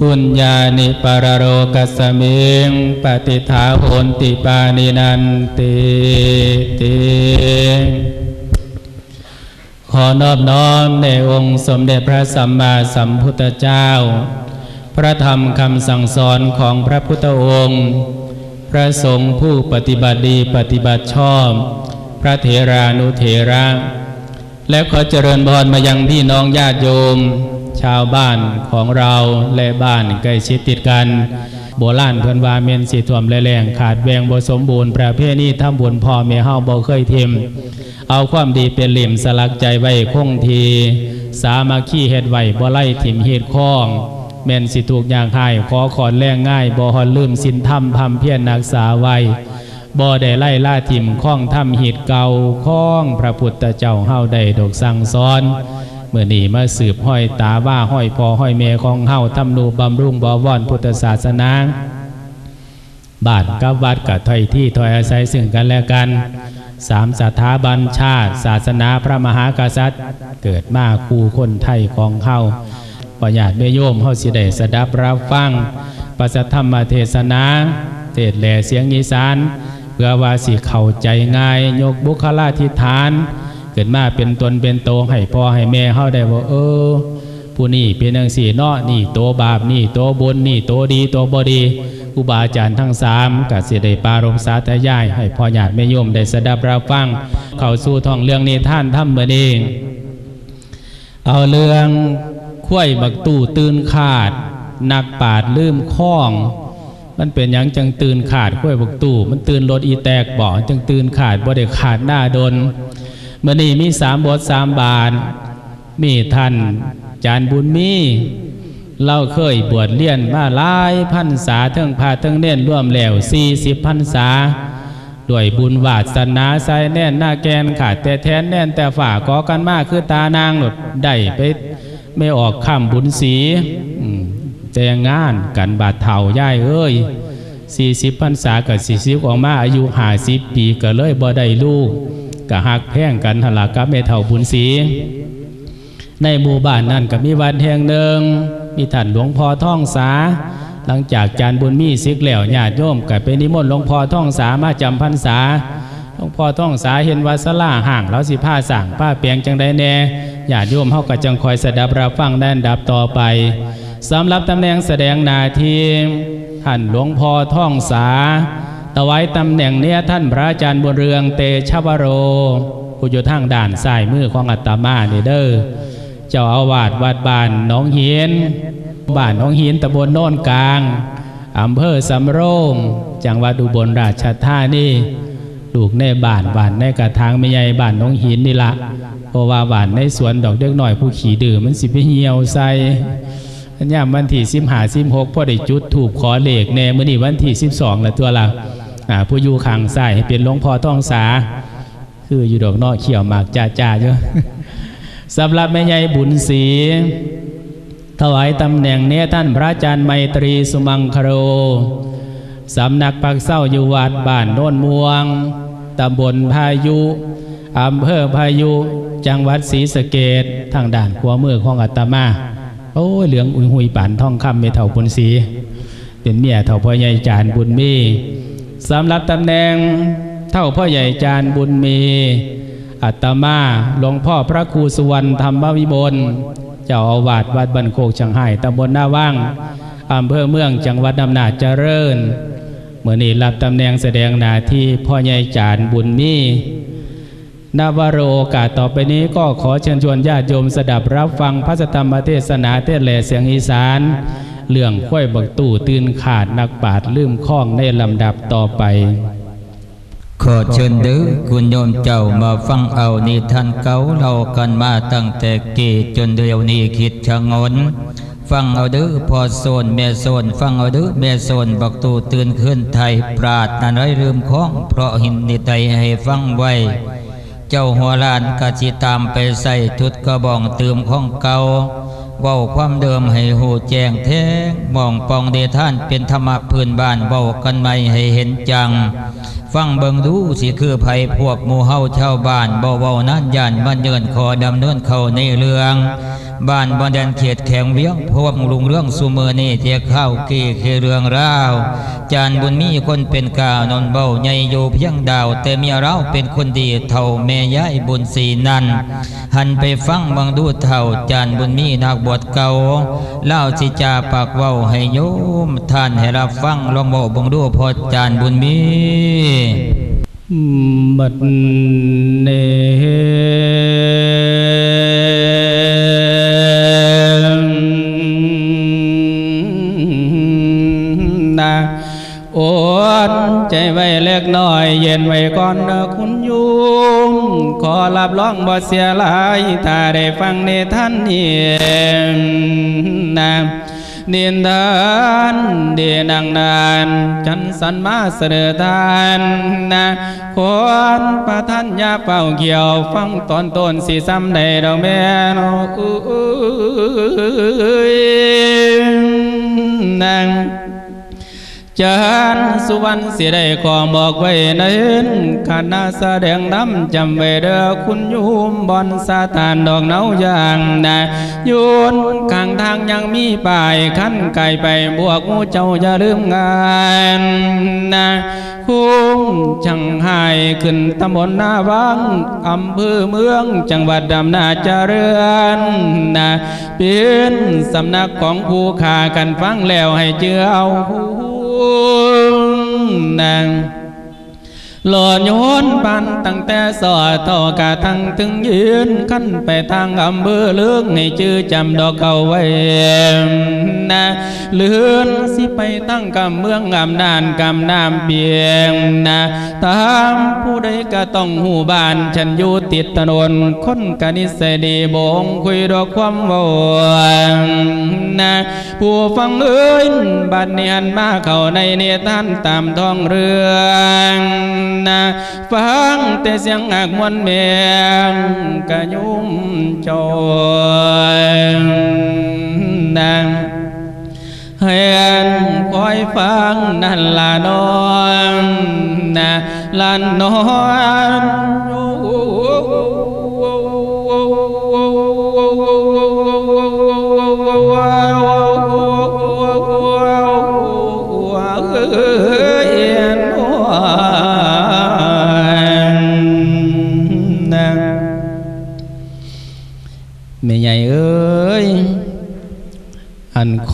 ปุญญานิปรโรกัสสมิงปฏิทาโหนติปานินันติติขอนอบน้อมในองค์สมเด็จพระสัมมาสัมพุทธเจ้า พระธรรมคำสั่งสอนของพระพุทธองค์ พระสงฆ์ผู้ปฏิบัติดีปฏิบัติชอบ พระเถรานุเถระ และขอเจริญพรมายังพี่น้องญาติโยม ชาวบ้านของเราและบ้านใกล้ชิดติดกัน โบราณเพิ่นว่าเมนสีถ่วมแรงขาดแวงบ่สมบูรณ์ประเภทนี้ทำบุญพ่อแม่เฮาบ่เคยทิม เอาความดีเป็นเหลี่ยมสลักใจไว้คงที สามัคคีเฮ็ดไว้บ่ไล่ถิมเฮ็ดข้องแม่นสิถูกอย่างหายขอขอนแรงง่ายบ่ฮอนลืมสินธรรมพำเพียรนักษาไว้บ่ได้ไล่ล่าถิ่มข้องทำหิดเก่าข้องพระพุทธเจ้าเฮาได้ดอกสั่งสอน มื่อนี้มาสืบห้อยตาว่าห้อยพอห้อยเมของเฮาทำนูบำรุงบวรพุทธศาสนาบาทกับวัดกับถอยที่ถอยอาศัยซึ่งกันและกันสามสถาบันชาติ ศาสนาพระมหากษัตริย์ เกิดมาคู่คนไทยของเฮาประหยัดเมโยมเฮาสิได้สดับรับฟังประสัทธรรมเทศนาเทศแหล่เสียงอีสาน เพื่อว่าสิเข้าใจง่าย ยกบุคลาธิฐาน เกิดมาเป็นตนเป็นโตให้พ่อให้แม่เฮาได้ว่าเออ ผู้นี่เป็นจังสี่เนาะนี่โตบาปนี่โตบุญนี่โตดีโตบดีครูบาอาจารย์ทั้งสามกัสิได้ปารมสาธยาย ให้พ่อญาติแม่โยมได้สดับรับฟัง เข้าสู่ท่องเรื่องนี้ท่านทำเมื่อนี้เอาเรื่องข้ยบักตู้ตื่นขาดนักปาดลืมข้อง มันเป็นหยังจังตื่นขาดข้ยบักตู้มันตื่นรถอีแตกบ่จังตื่นขาดบ่ได้ขาดหน้าดน มื่อนี้มีสามบทสามบาท มีท่านจานบุญมีเราเคยบวชเรียนมาหลายพันษาเทิงพาเทิงเน่นร่วมแล้วสี่สิบพันษาด้วยบุญวาสนาใส่แน่นหน้าแกนขาดแต่แทนแน่นแต่ฝ่าก่อกันมากคือตานางหลดได้ไปไม่ออกคำบุญสีแต่งงานกันบาดเท่าย่ายเอ้ยสี่สิบพันษากับสี่สิบออกมาอายุห้าสิบปีก็เลยบ่ได้ลูก กะหักแพ่งกันหลักกับแม่เท่าบุญสี ในหมู่บ้านนั่นก็มีวัดแห่งหนึ่ง มีท่านหลวงพ่อท่องสา หลังจากจานบุญมีซึกแล้วญาติโยมก็ไปนิมนต์หลวงพ่อท่องสามาจำพรรษาหลวงพ่อท่องสาเห็นว่าสลาห่างแล้วสิผ้าสั่งผ้าเปียงจังได้แน่ญาติโยมเฮาก็จังคอยสดับรับฟังด้านดับต่อไปสำหรับตำแหน่งแสดงหนาทีท่านหลวงพ่อท่องสา ตไว้ตำแหน่งเนี้ยท่านพระอาจารย์บุญเรืองเตชวโรผู้อยู่ทางด่านซ้ายมือของอัตมาเนเด้อเจ้าอาวาสวัดบ้านหนองหินบ้านหนองหินตำบลโน่นกลางอำเภอสำโรงจังหวัดอุบลราชธานีลูกในบ้านบ้านในกระถางไม่ใหญ่บ้านหนองหินนี่ละเพราะว่าบ้านในสวนดอกเด็กหน่อยผู้ขี่ดื่มมันสิไปเหี่ยวใส่อันยามวันที่สิบหาสิบหกพอได้จุดถูกขอเลขแน่มื่อนี้วันที่สิบสองละตัวละอ่า ผู้อยู่ข้างให้เป็นหลวงพ่อต้องสา คืออยู่ดอกนอกเขียวหมากจ่าจ่าเยอะสำหรับแม่ใหญ่บุญศรีถวายตำแหน่งเนี้ยท่านพระอาจารย์ไมตรีสุมังคโรสำนักปักเศร้าอยู่วัดบ้านโน่นม่วงตำบลพายุอำเภอพายุ จังหวัดศรีสะเกดทางด่านขวามือของอัตมา โอ้เหลืองอุยหุยป่านท่องคำเมเท่าบุญศรีเป็นเมียเท่าพ่อใหญ่จานบุญมี สำหรับตำแหน่งเท่าพ่อใหญ่จานบุญมี อัตมาหลวงพ่อพระครูสุวรรณธรรมวิบลเจ้าอาวาสวัดบันโคกชังไห่ตำบลหน้าว่างอำเภอเมืองจังหวัดอำนาจเจริญเมื่อนี้รับตำแหน่งแสดงหน้าที่พ่อใหญ่จานบุญมีนาวาโรโอกาสต่อไปนี้ก็ขอเชิญชวนญาติโยมสดับรับฟังพระธรรมเทศนาเทศแหล่เสียงอีสาน เรื่องข้อยบักตู่ตื่นขาดนักปาดลืมข้องในลำดับต่อไป ขอเชิญเด้อคุณโยมเจ้ามาฟังเอานิทานเก่าเรากันมาตั้งแต่เกจนเดียวนี้คิดชะงนฟังเอาเด้อพอโซนแม่โซนฟังเอาเด้อแม่โซนบักตูตื่นขึ้นไทยปราดนันไรลืมของ เพราะหินนิไตให้ฟังไว้ เจ้าหัวลานกะจิตามไปใส่ทุดกระบองเติมของเก่า เว้าความเดิมให้หูแจ้งแท้มองปองเดท่านเป็นธรรมะพื้นบ้านเว้ากันไม่ให้เห็นจัง ฟังเบิงดูสิคือภัยพวกมูเฮาชาวบ้านบ่เบานั่นยานมันเยินคอดำเนินเขาในเรื่อง บ้านบ่แดนเขตแข็งเวียงพวกลุงเรื่องสุมือนี่เที่ยข้าวกี่คือเรื่องราว จานบุญมีคนเป็นกาวนนเบาใหญ่อยู่เพียงดาว แต่เมียเราเป็นคนดีเท่าแม่ยายบุญสีนันหันไปฟังบังดูเท่าจานบุญมีนักบวชเก่าเล่าสิจาปากเว้าให้โยมท่านให้รับฟังลองบอกบังดูพอจานบุญมีบัดเน ใจไว้เล็กน้อย เย็นไว้ก่อนเด้อคุณยุงขอรับรองบ่เสียหลายถ้าได้ฟังในท่านเนีนะเนียนทานเดนังนานจันสันมาเสดทานนะควรประท่านยาเป่าเกี่ยวฟังตอนต้นสีซ้ำในดอกแม่นอ้ยนาง จานสุวรรณเสิได้ขอบอกไว้ในคณะแสดงน้ำจำไว้เด้อคุณยุมบอนสาตานดอกเนาอย่างนะโยนข้างทางยังมีป้ายขั้นไก่ไปบวกเจ้าอย่าลืมงานนะคุ้มช่างหายขึ้นตำบลนาวังอำเภอเมืองจังหวัดดำนาเจริญนะเป็นสำนักของผู้ขากันฟังแล้วให้เจือเอา หูนาง หล่อโยนปันตั้งแต่สอดต่อกะทั้งถึงยืนขั้นไปทางอำเภอเลือกในชื่อจำดอกเขาไว้นะเลื่อนสิไปตั้งกำเมืองงามนานกำนามเบียงนะตามผู้ใดก็ต้องหูบ้านฉันอยู่ติดถนนคนกะนิสัยดีบงคุยดอกความวางนะผู้ฟังเอ้ยบัดเนียนมาเข้าในเนตานตามท้องเรื่องนะฟังแต่เสียงอักมวนเมีย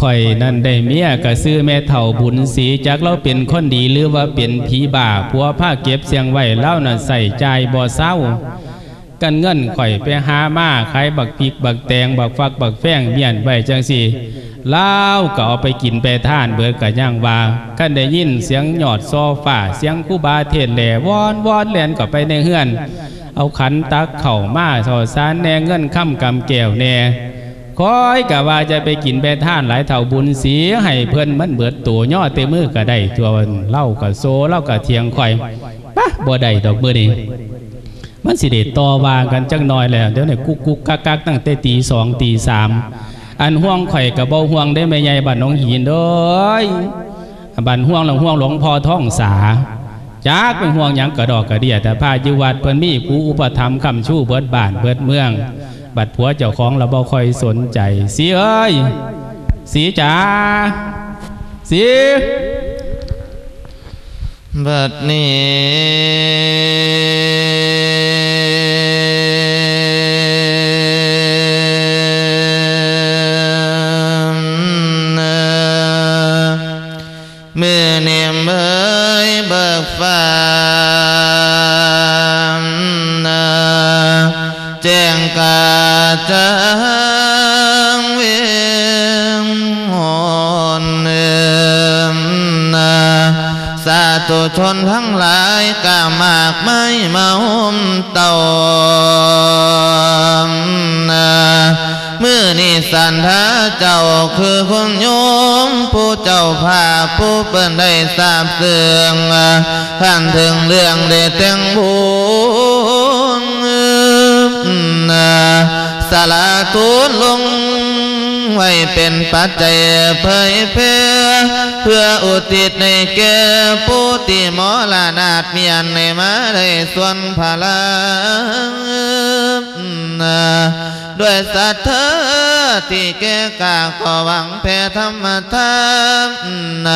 ข่อยนั่นได้เมียก็ซื้อแม่เฒ่าบุญสีจักเราเป็นคนดีหรือว่าเป็นผีบาผัวผ้าเก็บเสียงไว้เล่านั่นใส่ใจบ่เศร้ากันเงินข่อยไปหามาขายบักพริกบักแตงบักฟักบักแฟงเมียนไว้จังสิเล่าก็เอาไปกินไปท่านเบิดกะย่างว่ากันได้ยินเสียงหยอดโซฟาเสียงคู่บาเทศแหล่วอนวอนแหลนก็ไปในเฮือน เอาขันตักเข่ามาสอสารแน่เงินค่ำกำแก้วแน่ คอยกะว่าจะไปกินแบท่านหลายเท่าบุญเสียให้เพื่อนมันเบิดตัวย่อเตมือก็ได้ตัวเล่ากับโซเล่ากับเทียงคอยปะบ่ได้ดอกมือนี้มันสิเดต่อวางกันจังน้อยแหละเดี๋ยวนี้กุกกุกกักกักตั้งแต่ตีสองตีสามอันห่วงไข่กับเบาห่วงได้ไม่ใหญ่บัดน้องหินเด้ยบันห่วงหลวงห่วงหลวงพ่อท่องสาจากเป็นห่วงยังกระดอกกระเดียแต่พายุวัดเพิ่นมีผู้อุปถัมคำชู้เบิดบ้านเบิดเมือง บัดผัวเจ้าของเราบ่ค่อยสนใจ สีเอ้ย สีจ๋าสีบัดนี้มือเนียมเอ้ยเบิกฟ้า จังเวียงหอนเนิมนาสาธุชนทั้งหลายกามากไม่มาห่มเต่านาเมื่อนี่สันทาเจ้าคือคุณโยมผู้เจ้าภาพผู้เปิ้นได้ทราบเสื่องท่านถึงเรื่องได้เต็งบุญ สลาตูนลง ไว้เป็นปัจจัยเผยเพื่อ เพื่ออุทิศในเก่ผู้ที่หมอลานาดเมียนในมาได้ส่วนพลังด้วยสัทธา ที่แกกาขอหวังแผ่ธรรมธรรม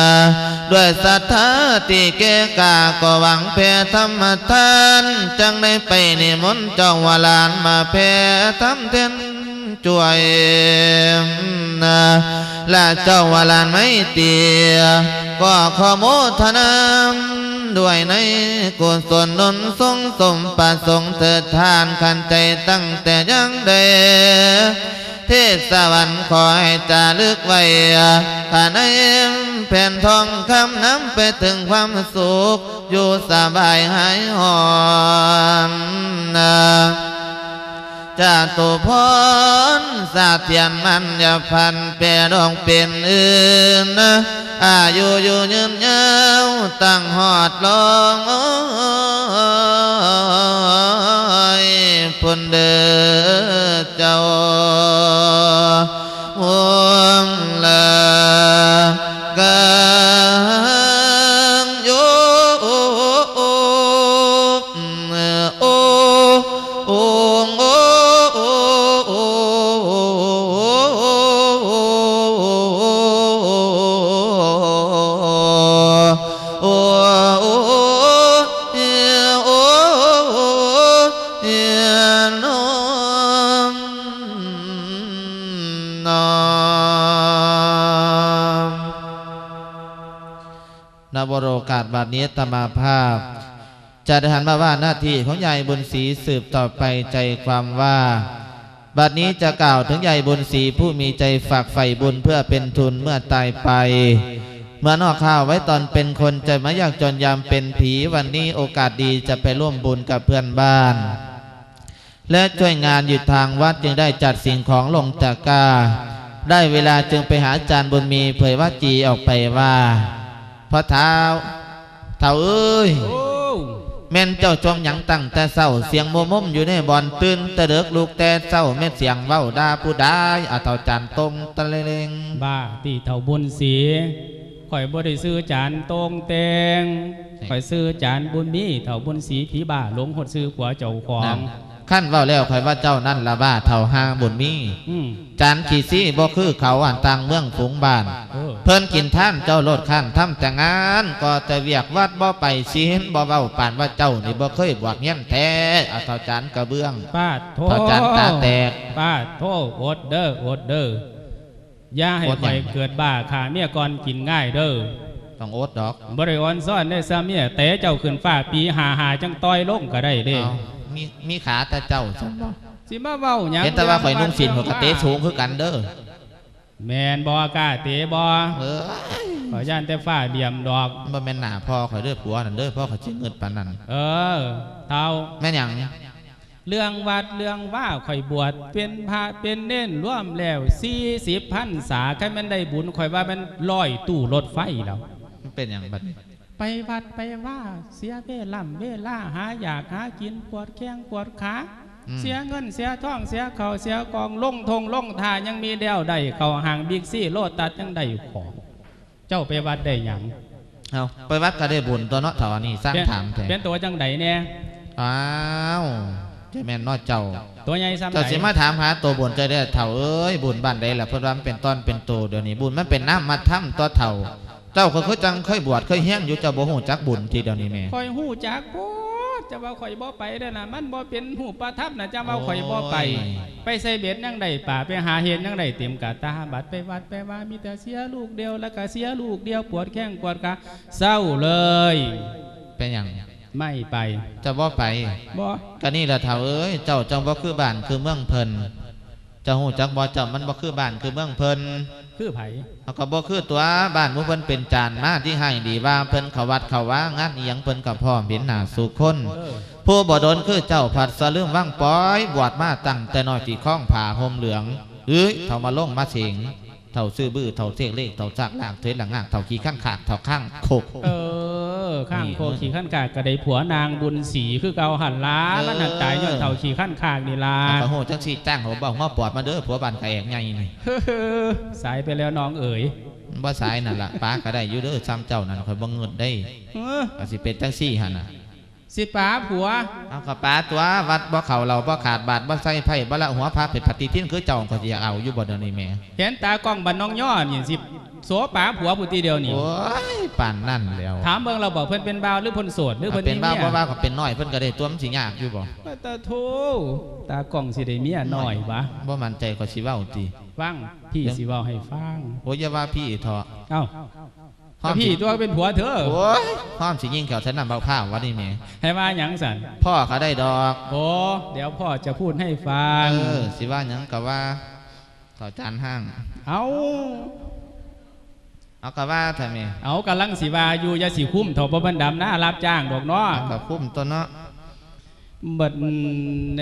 ด้วยสัตว์เธอที่แกกาขอหวังแผ่ธรรมทานจังได้ไปนิมนต์เจ้าวาลานมาแผ่ธรรมเทนช่วยนะและเจ้าวาลานไม่เตียก็ขอโมทนา ด้วยในกุศลนนทรงสมประสงค์เถิดทานขันใจตั้งแต่ยังเดเทศวรรค์ขอให้จาลึกไว้ข้าในแผ่นทองคำน้ำไปถึงความสุข อยู่สบายหายหอน จะตุพนสาเทียนมันอย่าพันเปรดองเป็นอื่นอายุอยู่ยืนยาวตั้งหอดลองพุนเดอเจ้าห่วง นี้ตมาภาพ จะได้หันมาว่าหน้าที่ของยายบุญศรีสืบต่อไปใจความว่าบัดนี้จะกล่าวถึงยายบุญศรีผู้มีใจฝากใฝ่บุญเพื่อเป็นทุนเมื่อตายไป เมื่อนอกข้าวไว้ตอนเป็นคนจะไม่อยากจนยามเป็นผีวันนี้โอกาสดีจะไปร่วมบุญกับเพื่อนบ้านและช่วยงานอยู่ทางวัดจึงได้จัดสิ่งของลงจากกาได้เวลาจึงไปหาอาจารย์บุญมีเผยว่าจีออกไปว่าพระเท้า เท้าเอ้ยแม่นเจ้าจมหยังตั้งแต่เศร้าเสียงโมมมอยู่ในบ่อนตื่นแต่เด็กลูกแต่เศร้าแม่นเสียงเว้าด่าผู้ใดอาเท่าจานตรงตะเลงบ้าตีเท่าบุญสีข่อยบ่ได้ซื้อจานตรงเตงข่อยซื้อจานบุญมีเท่าบุญสีผีบ้าหลงหดซื้อผัวเจ้าของนั่น ขั้นเว้าแล้วใครว่าเจ้านั่นละบ้าเท่าห้าบุญมีอืมจานขี่ซี่บ่คือเขาอ่านต่างเมืองฝูงบ้านเออเพิ่นกินท่านเจ้าโลดข้านทำแต่งาน ก็แต่เวียกวัดบ่ไปสิเห็นบ่เว้าปานว่าเจ้านี่บ่เคยบวชเงี้ยนแท้อาเท่าจานกระเบื้องป้าโทเท่าจานตาแตกป้าโทอดเด้ออดเด้ออย่าให้อดหยังข่อยเกิดบ้าขาเมียก่อนกินง่ายเด้อต้องโอดดอก บริวารซ่อนได้ซะเมียแต่เจ้าขึ้นฟ้าปีหาหาจังต้อยลงก็ได้เด้เอา มีมีขาแต่เจ้าซั่นบ่สิมาเว้าหยังเห็นแต่ว่าข่อยนุ่งสินหัวกระเตะสูงคือกันเด้อแมนบ่กล้าเตะบ่เออขอย่านแต่ฟ้าเดียมดอกบ่แม่นหน้าพ่อข่อยเด้อผัวนั่นเด้อพ่อข่อยสิเงินปานนั้นเออเท่าแม่นหยังเรื่องวัดเรื่องว่าข่อยบวชเป็นพระเป็นเน้นร่วมแล้วสี่สิบพันษาใครมันได้บุญข่อยว่ามันลอยตู้รถไฟแล้วมันเป็นหยังบัดนี้ ไปวัดไปว่าเสียเวล่ำเวลาหาอยากหากินปวดแข้งปวดขาเสียเงินเสียทองเสียเขาวเสียกองลงทงลงทายังมีเดวได้เขาห่างบิ๊กซี่โลตัดยังได้ของเจ้าไปวัดได้หยังเอาไปวัดก็ได้บุญตัวเนาะเถานี้สร้างถามแท้เป็นตัวจังไดเนี่ยอ้าวเจ้าแม่นเนอเจ้า ตัวใหญ่ซ้ำไหเจ้านสิมาถามหาตัวบุญใจได้เถ่าเอ้ยบุญบ้านใดล่ะเพิ่นว่ามันเป็นต้นเป็นโตเดี๋ยวนี้บุญมันเป็นน้ำมาถ้ำตัวเถ่า เจ้าก็เคยจังเคยบวชเคยเฮี้ยงอยู่เจ้าบ่ฮู้จักบุญทีเดียวนี้แม่คอยหูจักโพดจะว่าข่อยบ่ไปเด้อนะมันบ่เป็นหูประทับนะจะว่าข่อยบ่ไปโอ้ยไปใส่เบ็ดยังได้ป่าไปหาเห็ดยังได้เต็มกะตาบัดไปวัดไปว่ามีแต่เสียลูกเดียวแล้วก็เสียลูกเดียวปวดแข้งปวดขาเศร้าเลย เป็นหยังไม่ไปเจะบ่ไปบ่ก็นี่แหละเถ่าเอ้ยเจ้าจังบ่คือบ้านคือเมืองเพิ่นเจ้าฮู้จักบ่เจ้ามันบ่คือบ้านคือเมืองเพิ่น คือไผเขาก็บ่คือตัวบ้านหมู่เพิ่นเป็นจานมาที่ให้ดีว่าเพิ่นเขาวัดเขาว่างานอีหยังเพิ่นก็พร้อมเห็นหน้าสู่คนเออผู้บ่โดนคือเจ้าผัดสะลืมว่างป้อยบวชมาตั้งแต่น้อยที่ข้องผ่าห่มเหลืองเอ้ยเท่ามาลงมาเสียงเท่าซื้อบื้อเท่าเสกเลขเท่าจักลากเทยหลังงากเท่าขี้ข้างขากเท่าข้างโคกเออ อข้างโคขี่ขั้นกากกระไดผัวนางบุญศรีคือเกาหันล้ามันหันตายย้อนเท่าขี่ขั้นคากนี่ล่ะกระโหจังสีจ้างเขาบอกว่าปอดมาเด้อผัวบ้านไก่แอกใหญ่นี่เฮ้อสายไปแล้วน้องเอ๋ยบ่สายนั่นล่ะป้าก็ได้อยู่เด้อซ้ำเจ้านั่นคอยบ่เงินได้เออก็สิเป็นจังซี่หั่นน่ะ สิป๋าผัวเอากับป้าตัววัดบ่เข้าเราบ่ขาดบาทบ่ใส่ไผ่บ่ละหัวพระเป็ดปฏิทินคือเจ้าก็สิอยากเอาอยู่บ่เดี๋ยวนี้แหม่เห็นตากล้องบันน้องย่อนี่สิโสป๋าผัวผู้ทีเดียวนี่โอ้ยป่านนั่นแล้ว ถามเบิ่งเราบอกเพิ่นเป็นบ่าวหรือเพิ่นโสดหรือเอาเพิ่นเป็นบ้ามีบ่เมียว่าก็เป็นน้อยเพิ่นก็ได้ตัวมันสิยากอยู่บ่ว่าตาโทตากล้องสิได้เมียน้อยวะบ่มั่นใจก็สิเว้าติฟังพี่สิเว้าให้ฟังโอ้ยอย่าว่าพี่เถอะเอ้า ก็พี่ตัวเป็นผัวเธอโอ้ยพร้อมสิยิงแขวใช้น้ำเบาผ้าวัดนี่แหม่ให้ว่าหยังสันพ่อก็ได้ดอกโอ้เดี๋ยวพ่อจะพูดให้ฟัง เออสิว่าหยังก็ว่าต่อจานห้าง เอาเอาก็ว่าทำไมเอากำลังสิว่าอยู่อยาสิคุ้มเถาบ่บันดำหน้ารับจ้างดอกเนาะเอาก็คุ้มตัวเนาะบัดเนน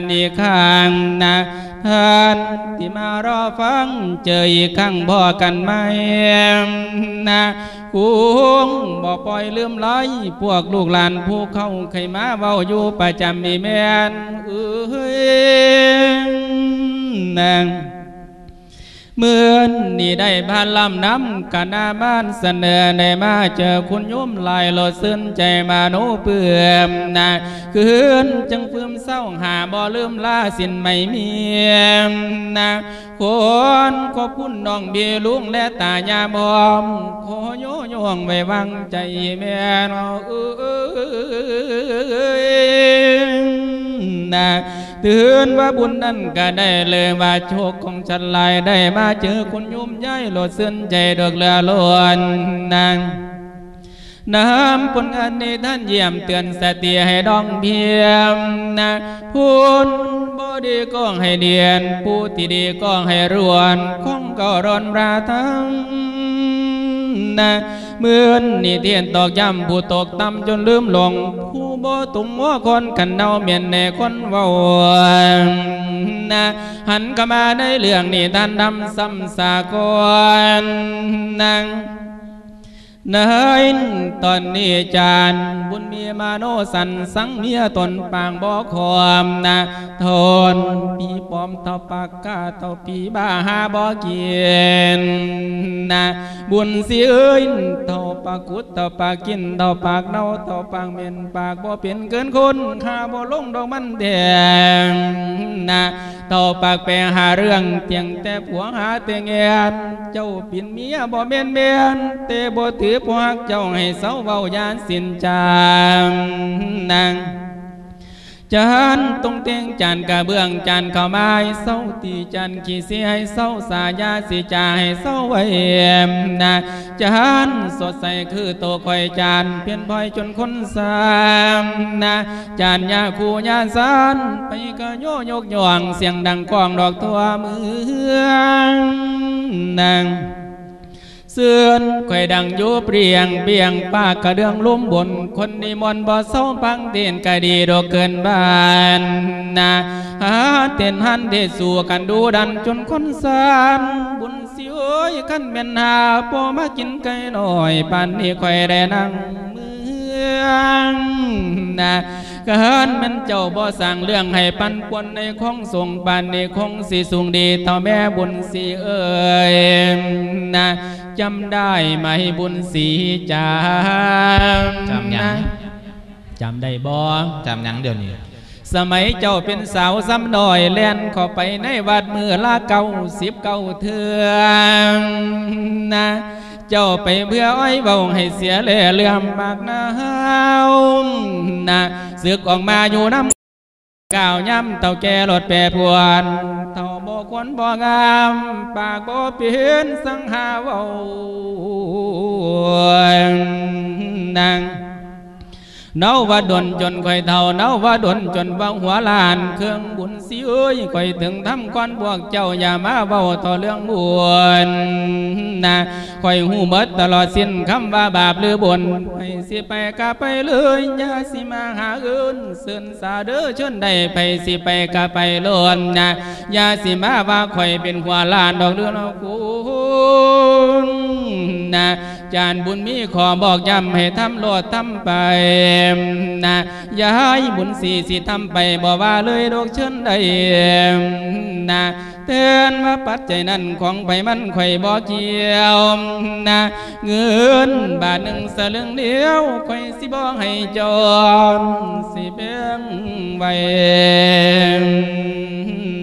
านอีกข้างนะท่านที่มารอฟังเจออีกครั้งพอกันไหมนะกุ้งบอกปล่อยลืมไหลพวกลูกหลานผู้เข้าเคยมาเว้าอยู่ประจำมีแม่นเอ้ยนาง เมื่อนนี่ได้พานลำน้ำกันนาบ้านเสนอได้มาเจอคุณโยมลายโลดซึ้นใจมาโนเปื่อมนะคืนจังฟื้มเศร้าหาบ่ลืมลาสินไม่มีนะ คนขอบคุณน้องเบียลุงและตายาบอม ขอโยโย่งไว้วางใจแม่นเอ้ยนะเตือนว่าบุญนั้นก็ได้เลยว่าโชคของฉันหลายได้มาเจอคุณยุ่มย้ายโลดเส้นใจดอกเรือล้วนนางน้ำปนอันนี้ท่านเยี่ยมเตือนสติให้ดองเพียมนะพูน บดีก็ให้เดียน ผู้ที่ดีก็ให้รวนคงก็ร้อนราทั้งนะเมื่อนนี่เทียนตอกย้ำผู้ตกต่ำจนลืมลง ผู้บ่ตุงหัวคนกันเนาเมียนในคนเว้านะหันเข้ามาในเรื่องนี้ท่านดำซ้ำสากอนนาง นายตอนนี้จานบุญมีมาโนสันสังเมียตนปางบ่ความนะทนปีปอมเท่าปากกาเท่าปีบ้าหาบ่เกียนนะบุญสิเอ้ยเท่าปากกุดเท่าปากกินเท่าปากเน่าเท่าปากเหม็นปากบ่เป็นเกินคนข้าบ่ลงดอกมันแดงนะเท่าปากแปรหาเรื่องเตียงแต่ผัวหาแต่เงียนเจ้าปินเมียบ่แม่นแม่นแต่บ่ถือพวกเจ้าให้เศร้าเว้ายานสินจางนางจานตรงเตียงจานกระเบื้องจานข้าวไม้เศร้าตีจานขี้เสียให้เศร้าสายาสิจาให้เศร้าไว้เอมนะจานสดใสคือโตคอยจานเพียนพลอยจนคนสามนะจานยาคูยาสานไปก็โยยกย่องเสียงดังกว้างดอกทั่วเมืองนาง เสื่อนข่อยดังอยู่เปรียงเบียงปากกระเดืองลุ่มบนคนนิมนต์บ่เศร้าพังเตียนกะดีดอกเกินบ้านนะหาเต้นหันเทสู่กันดูดันจนคนสานบุญสิโอ้ยขันแม่นหาพอมากินไก่หน่อยปานนี้ข่อยได้นั่งเมืองนะ กันมันเจ้าบ่สั่งเรื่องให้ปันปวนในคงส่งปานในคงสิสูงดีเท่าแม่บุญสีเอ่ยนะจำได้ไหมบุญสีจำจำหยังจำได้บ่จำหยังเดี๋ยวนี้สมัยเจ้าเป็นสาวซ้ำน้อยแล่นเข้าไปในวัดมือละเก้าสิบเก้าเทืองนะ เจ้าไปเพื่ออ้อยเบาให้เสียเล่เลื่อมปากนาเฮานะเสือกออกมาอยู่น้ำก้าวย่ำเต่าแก่รถแปรพวน เต่าโบควนบ่งาม ปากโบเปลี่ยนสังหาเว้านัง เนาว่าดนจนค่อยเท่าเนาว่าดนจนว่าหัวลาน เครื่องบุญสิเอ้ยค่อยถึงทำก้อนพวกเจ้าอย่ามาเบาต่อเรื่องบุญนะค่อยหูเมดตลอดสิ้นคำว่าบาปหรือบุญไปสิไปกะไปเลยอย่าสิมาหาอื่นเสื่นสาเด้อชนได้ไปสิไปกะไปโลนนะอย่าสิมาว่าค่อยเป็นหัวลานดอกเรื่องคุณนะจานบุญมีขอบอกย้ำให้ทำโลดทำไปนะอย่าให้บุญสีสิทำไปบอกว่าเลยดอกเชิญได้นะเตือนว่าปัจจัยนั้นของไปมันไข่บอกเกี่ยวนะเงินบาทหนึ่งสลึงเดียวไข่สิบอกให้จอนสิเบี้ยงไว้